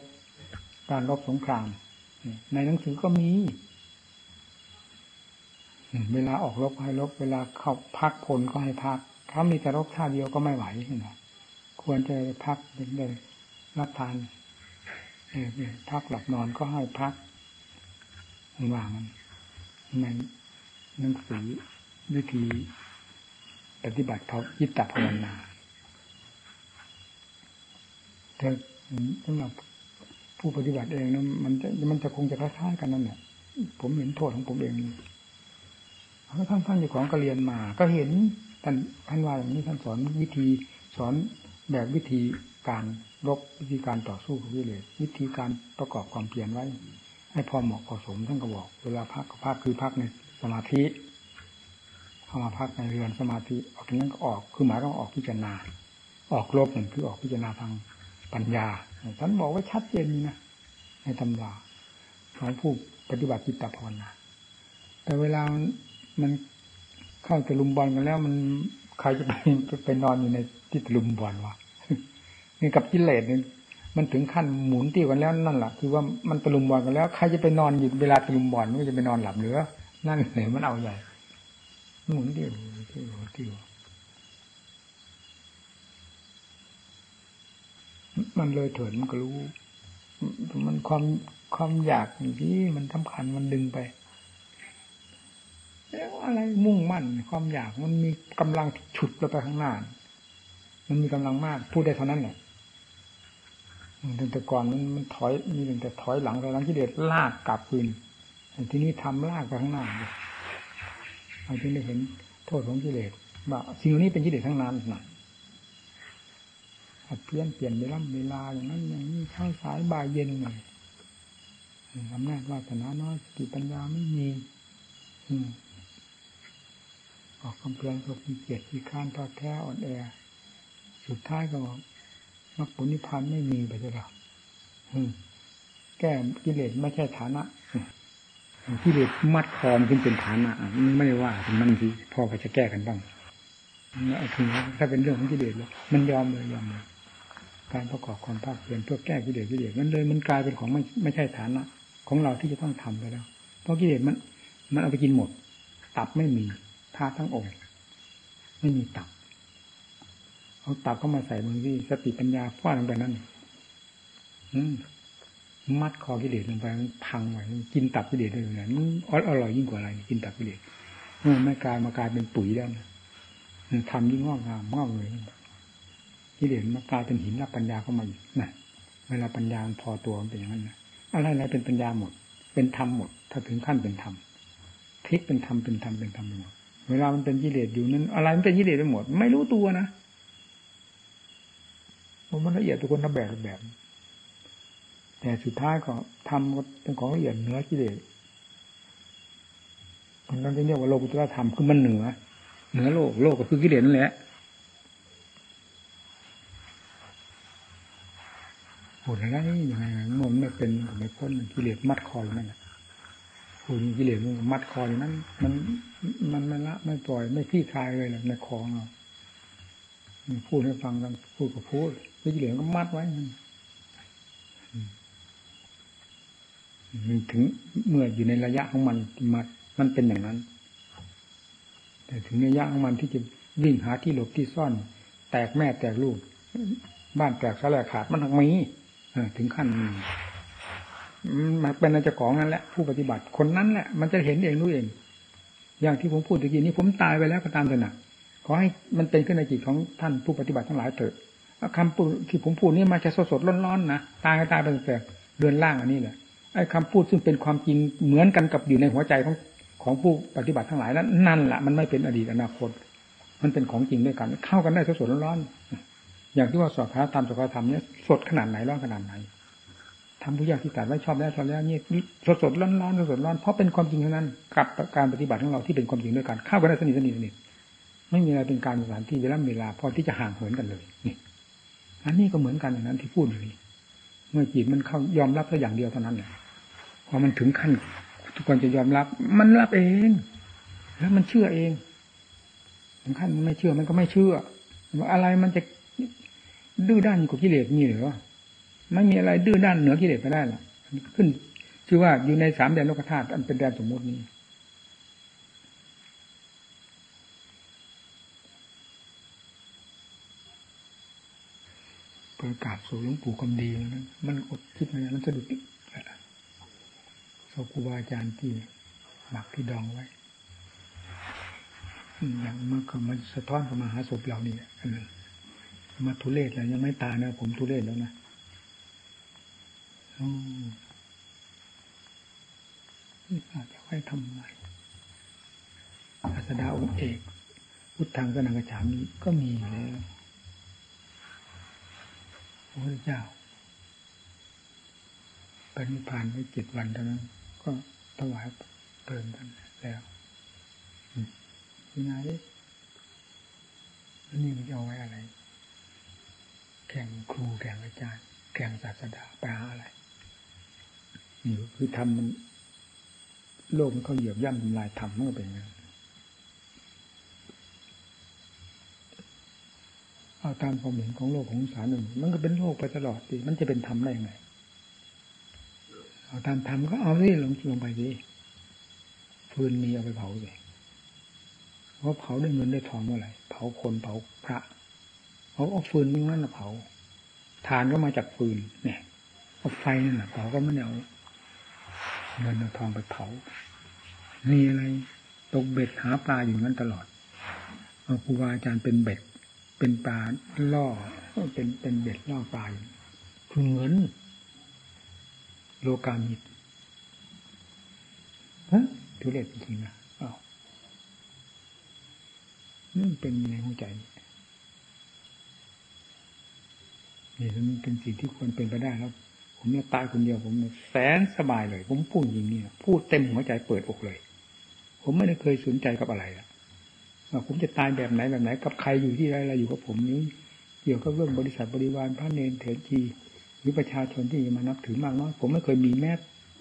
การรบสงคราม ในหนังสือก็มี เวลาออกรบให้รบเวลาเข้าพักพลก็ให้พักถ้ามีแต่รบท่าเดียวก็ไม่ไหวนะควรจะพักเลยรับทานพักหลับนอนก็ให้พักวางใน หนังสือวิธีปฏิบัติเขายิตตภาวนาแต่สำหรับผู้ปฏิบัติเองนะมันจะมันจะคงจะคล้ายๆกันนั่นแหละผมเห็นโทษของผมเองท่านท่านอยู่ของก็เรียนมา ก็เห็นท่านท่านว่าอย่างนี้ท่านสอนวิธีสอนแบบวิธีการรบวิธีการต่อสู้กับวิเลศวิธีการประกอบความเพียรไว้ ให้พอเหมาะพอสมท่านก็บอก เวลาพักก็พักคือพักใน สมาธิเข้ามาพักในเรือนสมาธิออกจากนั้นก็ออกคือหมายก็ออกพิจารณา ออกลบหนึ่งคือออกพิจารณาทางปัญญาท่านบอกว่าชัดเจนนะในตำราของผู้ปฏิบัติจิตตภาวนาแต่เวลามันเข้าตะลุมบอลกันแล้วมันใครจะไปไปนอนอยู่ในที่ตะลุมบอลวะนี่กับกิเลสเนี่ยมันถึงขั้นหมุนตีกันแล้วนั่นแหละคือว่ามันตะลุมบอลกันแล้วใครจะไปนอนอยู่เวลาตะลุมบอลไม่จะไปนอนหลับเหรือ นั่นเลยมันเอาใหญ่หมุนเดียวเดียวเดียวมันเลยเถิดมันก็รู้ มันความความอยากอย่างนี้มันสำคัญมันดึงไปแล้วอะไรมุ่งมั่น ความอยากมันมีกำลังฉุดเราไปข้างหน้า มันมีกำลังมาก พูดได้เท่านั้นแหละแต่ก่อนมันมันถอยมีแต่ถอยหลังถอยหลังที่เด็ดลากกลับคืน ทีนี้ทำลากไปข้างหน้าเราจึงได้เห็นโทษของกิเลสว่าสิ่งนี้เป็นกิเลสทั้งนั้นนะเปลี่ยนเปลี่ยนเวลาเวลาอย่างนั้นอย่างนี้เช้าสายบ่ายเย็นหน่อยอำนาจวาสนาน้อยสติปัญญาไม่มีออกคำเพียรก็มีเกียรติข้านทอดแท้อ่อนแอ สุดท้ายก็บอกมรรคผลนิพพานไม่มีไปจะหรอแก้กิเลสไม่ใช่ฐานะ กิเลสมัดคอมขึ้นเป็นฐานะไม่ว่าถึงนั่นสิพ่อก็จะแก้กันบ้างถึงถ้าเป็นเรื่องของกิเลสแล้วมันยอมเลยยอมเลยการประกอบความภาคเพียรเพื่อแก้กิเลสกิเลสมันเลยมันกลายเป็นของไม่ไม่ใช่ฐานะ ของเราที่จะต้องทำไปแล้ว เพราะกิเลสมันมันเอาไปกินหมด ตับไม่มีธาทั้งองค์ ไม่มีตับเอาตับเข้ามาใส่บางที่สติปัญญาฟาดลงไปนั่นอื มัดคอกิเลสลงไปมันพังไปกินตับกิเลสได้ยังไงมันอร่อยยิ่งกว่าอะไร กินตับกิเลสมื่อไม่กลายมากลายเป็นปุ๋ยแล้วนะทำยิ่งงอกงามงอกเลยกิเลสมันกลายเป็นหินรับปัญญาเข้ามาอีกนะเวลาปัญญาพอตัวมันเป็นอย่างนั้นนะอะไรอะไรเป็นปัญญาหมด เป็นธรรมหมด ถ้าถึงขั้นเป็นธรรมพลิกเป็นธรรมเป็นธรรมเป็นธรรมหมดเวลามันเป็นกิเลสอยู่นั้น อะไรมันเป็นกิเลสไปหมด ไม่รู้ตัวนะมันละเอียดทุกคนละแบบแบบ แต่สุดท้ายก็ทำเป็นของละเอียดเหนือกิเลสมันนั้นจะเรียกว่าโลกุตตรธรรมคือมันเหนือ เหนือโลกโลกก็คือกิเลสนั่นแหละพูดอะไรยังไงมันไม่เป็นไม่พ้นกิเลสมัดคออยู่นั่นแหละพูดกิเลสมันมัดคออยู่นั้น มันมันไม่ละไม่ปล่อยไม่คลี่คลายเลยในคอเราพูดให้ฟังกันพูดก็พูดกิเลสก็มัดไว้ ถึงเมื่ออยู่ในระยะของมันมัดมันเป็นอย่างนั้น แต่ถึงระยะของมันที่จะวิ่งหาที่หลบที่ซ่อน แตกแม่แตกลูก บ้านแตกสลายขาดมันทั้งมีถึงขั้นมันเป็นอาจารย์ของนั่นแหละผู้ปฏิบัติคนนั้นแหละมันจะเห็นเองรู้เอง อย่างที่ผมพูดตะกี้นี้ผมตายไปแล้วก็ตามสนะขอให้มันเป็นขึ้นในจิตของท่านผู้ปฏิบัติทั้งหลายเถิดคำพูดที่ผมพูดนี่มาจะสดสดร้อนๆนะตายก็ตายไปแต่เดือนล่างอันนี้แหละ ไอ้คำพูดซึ่งเป็นความจริงเหมือนกันกับอยู่ในหัวใจของของผู้ปฏิบัติทั้งหลายนั้นนั่นแหละมันไม่เป็นอดีตอนาคต มันเป็นของจริงด้วยกัน เข้ากันได้สดสดร้อนๆอย่างที่ว่าสอบพระธรรมสอบพระธรรมเนี่ยสดขนาดไหนร้อนขนาดไหนทำผู้ยากที่ตัดไว้ชอบแล้วชอบแล้วนี่สดสดร้อนร้อนสดสดร้อนเพราะเป็นความจริงเท่านั้น กับการปฏิบัติของเราที่เป็นความจริงด้วยกันเข้ากันได้สนิทสนิทสนิทไม่มีอะไรเป็นการสถานที่เวลาเวลาพอที่จะห่างเหินกันเลยนี่อันนี้ก็เหมือนกันอย่างนั้นที่พูดอยู่นี่เมื่อจิตมันเข้ายอมรับแค่อย่างเดียวเท่านั้นแหละ พอมันถึงขั้น ทุกคนจะยอมรับ มันรับเอง แล้วมันเชื่อเองถึงขั้นมันไม่เชื่อมันก็ไม่เชื่อว่าอะไรมันจะดื้อด้านกว่ากิเลสมีหรือไม่มีอะไรดื้อด้านเหนือกิเลสไปได้หรอกขึ้น ชื่อว่าอยู่ในสามแดนโลกธาตุอันเป็นแดนสมมตินี้ประกาศสู่หลวงปู่คำดีนะมันอดคิดมันมันสะดุด บาอาจารย์ที่หมักที่ดองไว้อย่างมื่อเขามาสะท้อนเข้ามาหาศพเรานี่อันนั้นมาทุเรศแล้วยังไม่ตายนะผมทุเรศแล้วนะนี่อาจจะไว้ทำไมศาสดาองค์เอกพุทธังสนังกระฉามก็มีอยู่แล้วพระเจ้าปฏิพานไปเจ็ดวันเท่านั้น ก็ถวายเพลิงกันแล้วที่ไหนแล้วนี่มันจะเอาไว้อะไร แข่งครูแข่งอาจารย์ แข่งศาสดาไปหาอะไรนี่คือทำมัน โลกมันเขาเหยียบย่ำทำลายทำมันก็เป็นอย่างนั้นเอาตามความเห็นของโลกของสารหนึ่งมันก็เป็นโลกไปตลอดดิมันจะเป็นธรรมได้ยังไง เอาตามธรรมก็เอาสิลงลงไปดิฟืนมีเอาไปเผาสิเพราะเผาได้เงินได้ทองเมื่อไหร่เผาคนเผาพระเขาเอาฟืนนั่นแหละเผาทานก็มาจากฟืนเนี่ยเอาไฟนั่นแหละเผาก็ไม่เอาเงินเอาทองไปเผามีอะไรตกเบ็ดหาปลาอยู่นั้นตลอดเอาครูบาอาจารย์เป็นเบ็ด เป็นปลาล่อเป็นเป็นเบ็ดล่อปลาคือเงิน โลกามิตฮะทุเรศจริงๆนะอ้าวนี่เป็นในหัวใจนี่มันเป็นสิ่งที่ควรเป็นไปได้แล้วผมเนี่ยตายคนเดียวผมแสนสบายเลย ผมพูดอย่างนี้พูดเต็มหัวใจเปิดอกเลย ผมไม่ได้เคยสนใจกับอะไรละว่าผมจะตายแบบไหนแบบไหน กับใครอยู่ที่ไรอะไรอยู่กับผมนี้ เกี่ยวกับเรื่องบริษัทบริวารพระเนรเถรจี รือประชาชนที่มานับถือมากน้อยผมไม่เคยมีแม้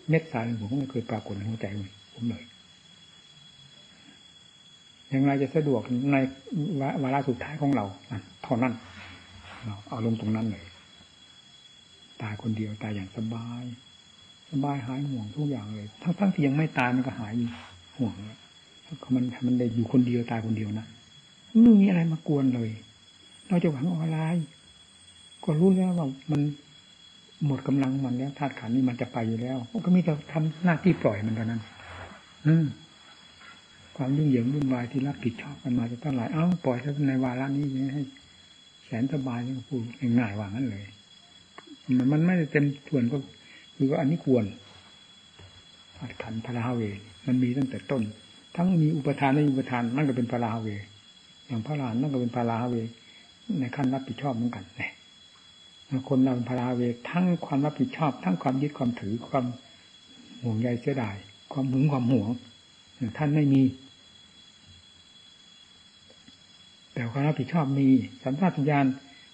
เม็ดสารผมก็ไม่เคยปรากฏในหัวใจผมเลยอย่างไรจะสะดวกในวาระสุดท้ายของเราเท่านั้นเราเอาลงตรงนั้นเลยตายคนเดียวตายอย่างสบาย สบายหายห่วงทุกอย่างเลย ทั้งทั้งที่ยังไม่ตายมันก็หายห่วงแล้วมันมันได้อยู่คนเดียวตายคนเดียวนะไม่มีอะไรมากวนเลย เราจะหวังอะไร ก็รู้แล้วว่ามัน หมดกำลังมันแล้วธาตุขันนี่มันจะไปอยู่แล้วก็มีแต่ทำหน้าที่ปล่อยมันเท่านั้น อืความยุ่งเหยิงวุ่นวายที่รับผิดชอบกันมาจะตั้งหลายเอ้าปล่อยถ้าในวาระนี้ให้แสนสบายนี่พูดง่ายๆว่างั้นเลย มันมันไม่ได้เต็มส่วนก็คือว่าอันนี้ควรอัดขันพระราเว มันมีตั้งแต่ต้น ทั้งมีอุปทานและอุปทานนั่นก็เป็นพระราเว อย่างพระรานนั่นก็เป็นพระราเว ในขั้นรับผิดชอบเหมือนกันเนี่ย คนเราเป็นพราเวทั้งความรับผิดชอบ ทั้งความยึดความถือความห่วงใยเสียดาย ความหึงความหวงท่านไม่มี แต่ความรับผิดชอบมีสัมภาษญาณ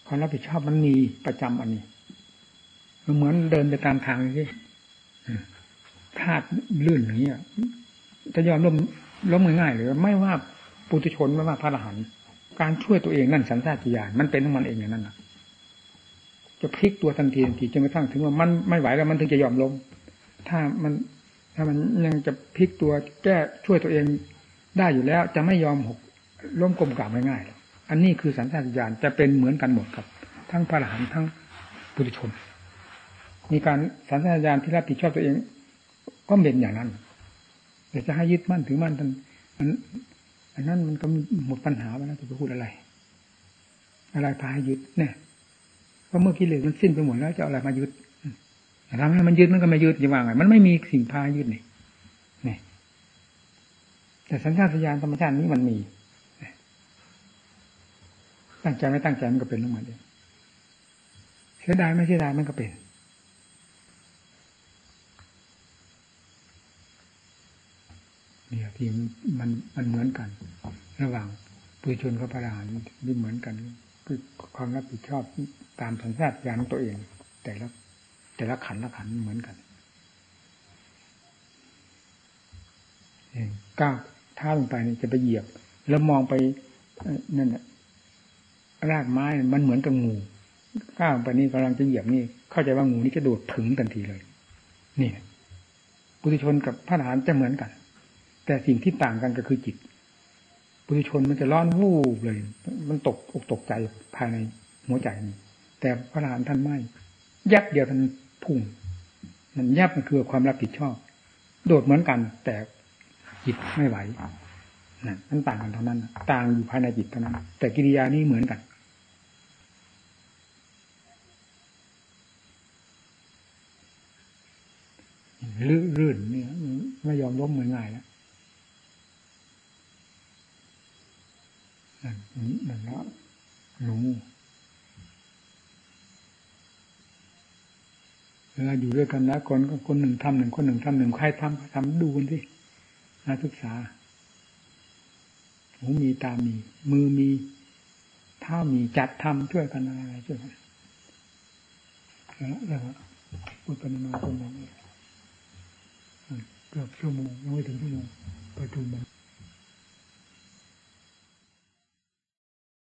ความรับผิดชอบมันมีประจำอันนี้เหมือนเดินไปตามทางที่พลาดลื่นอย่างนี้จะยอมล้มล้มง่ายๆเลยไม่ว่าปุถุชนไม่ว่าพระอรหันต์การช่วยตัวเองนั่นสันตาติยานมันเป็นของมันเองอย่างนั้นนะ จะพลิกตัวทันทีทันทีจนกระทั่งถึงว่ามันไม่ไหวแล้วมันถึงจะยอมล้มถ้ามันถ้ามันยังจะพลิกตัวแก้ช่วยตัวเองได้อยู่แล้ว จะไม่ยอมหกล้มกลมกล่าวง่ายๆอันนี้คือสันตาติยานจะเป็นเหมือนกันหมดครับ ทั้งพระอรหันต์ทั้งปุถุชน มีการสัญชาตญาณที่รับผิดชอบตัวเอง ก็เป็นอย่างนั้นแต่จะให้ยึดมั่นถือมั่นทันอันอันนั้นมันก็หมดปัญหาไปแล้วจะไปพูดอะไร อะไรพาให้ยึดเนี่ย ก็เมื่อกิเลสมันสิ้นไปหมดแล้วจะเอาอะไรมายึดทำให้มันยึดมันก็ไม่ยึดจะว่าไงมันไม่มีสิ่งพายึดนี่นี่แต่สัญชาตญาณธรรมชาตินี้มันมีตั้งใจไม่ตั้งใจมันก็เป็นเรื่องมันเองเสียดายไม่เสียดายมันก็เป็นเนี่ยที่มันมันเหมือนกัน ระหว่างปุถุชนกับพระอรหันต์นี่เหมือนกัน คือความรับผิดชอบตามสัญชาตญาณตัวเอง แต่ละแต่ละขันละขันเหมือนกันก้าวท้าลงไปนี่จะไปเหยียบ แล้วมองไปนั่นแหละรากไม้มันเหมือนกับงูก้าวไปนี่กำลังจะเหยียบนี่ เข้าใจว่างูนี่จะโดดถึงทันทีเลย นี่ปุถุชนกับพระอรหันต์จะเหมือนกัน แต่สิ่งที่ต่างกันก็คือจิต ปุถุชนมันจะร้อนวูบเลย มันตกอกตกใจภายในหัวใจนี่แต่พระอรหันต์ท่านไม่ ยับเดียวท่านพุ่ง มันยับมันคือความรับผิดชอบ โดดเหมือนกัน แต่จิตไม่ไหวนั่นมันต่างกันเท่านั้น ต่างอยู่ภายในจิตเท่านั้น แต่กิริยานี้เหมือนกันลื่นเนี่ยไม่ยอมล้มง่ายๆแล้ว นั่นนั่นละหนูเวลาอยู่ด้วยกันแล้วคนก็คนหนึ่งทำหนึ่งคนหนึ่งทำหนึ่งใครทำทำดูกันสินักศึกษาหูมีตามี มือมีเท้ามีจัดทำช่วยกันอะไรช่วยกันแล้วพูดปนมาคนนั้นเกือบชั่วโมงยังไม่ถึงชั่วโมงประชุมมัน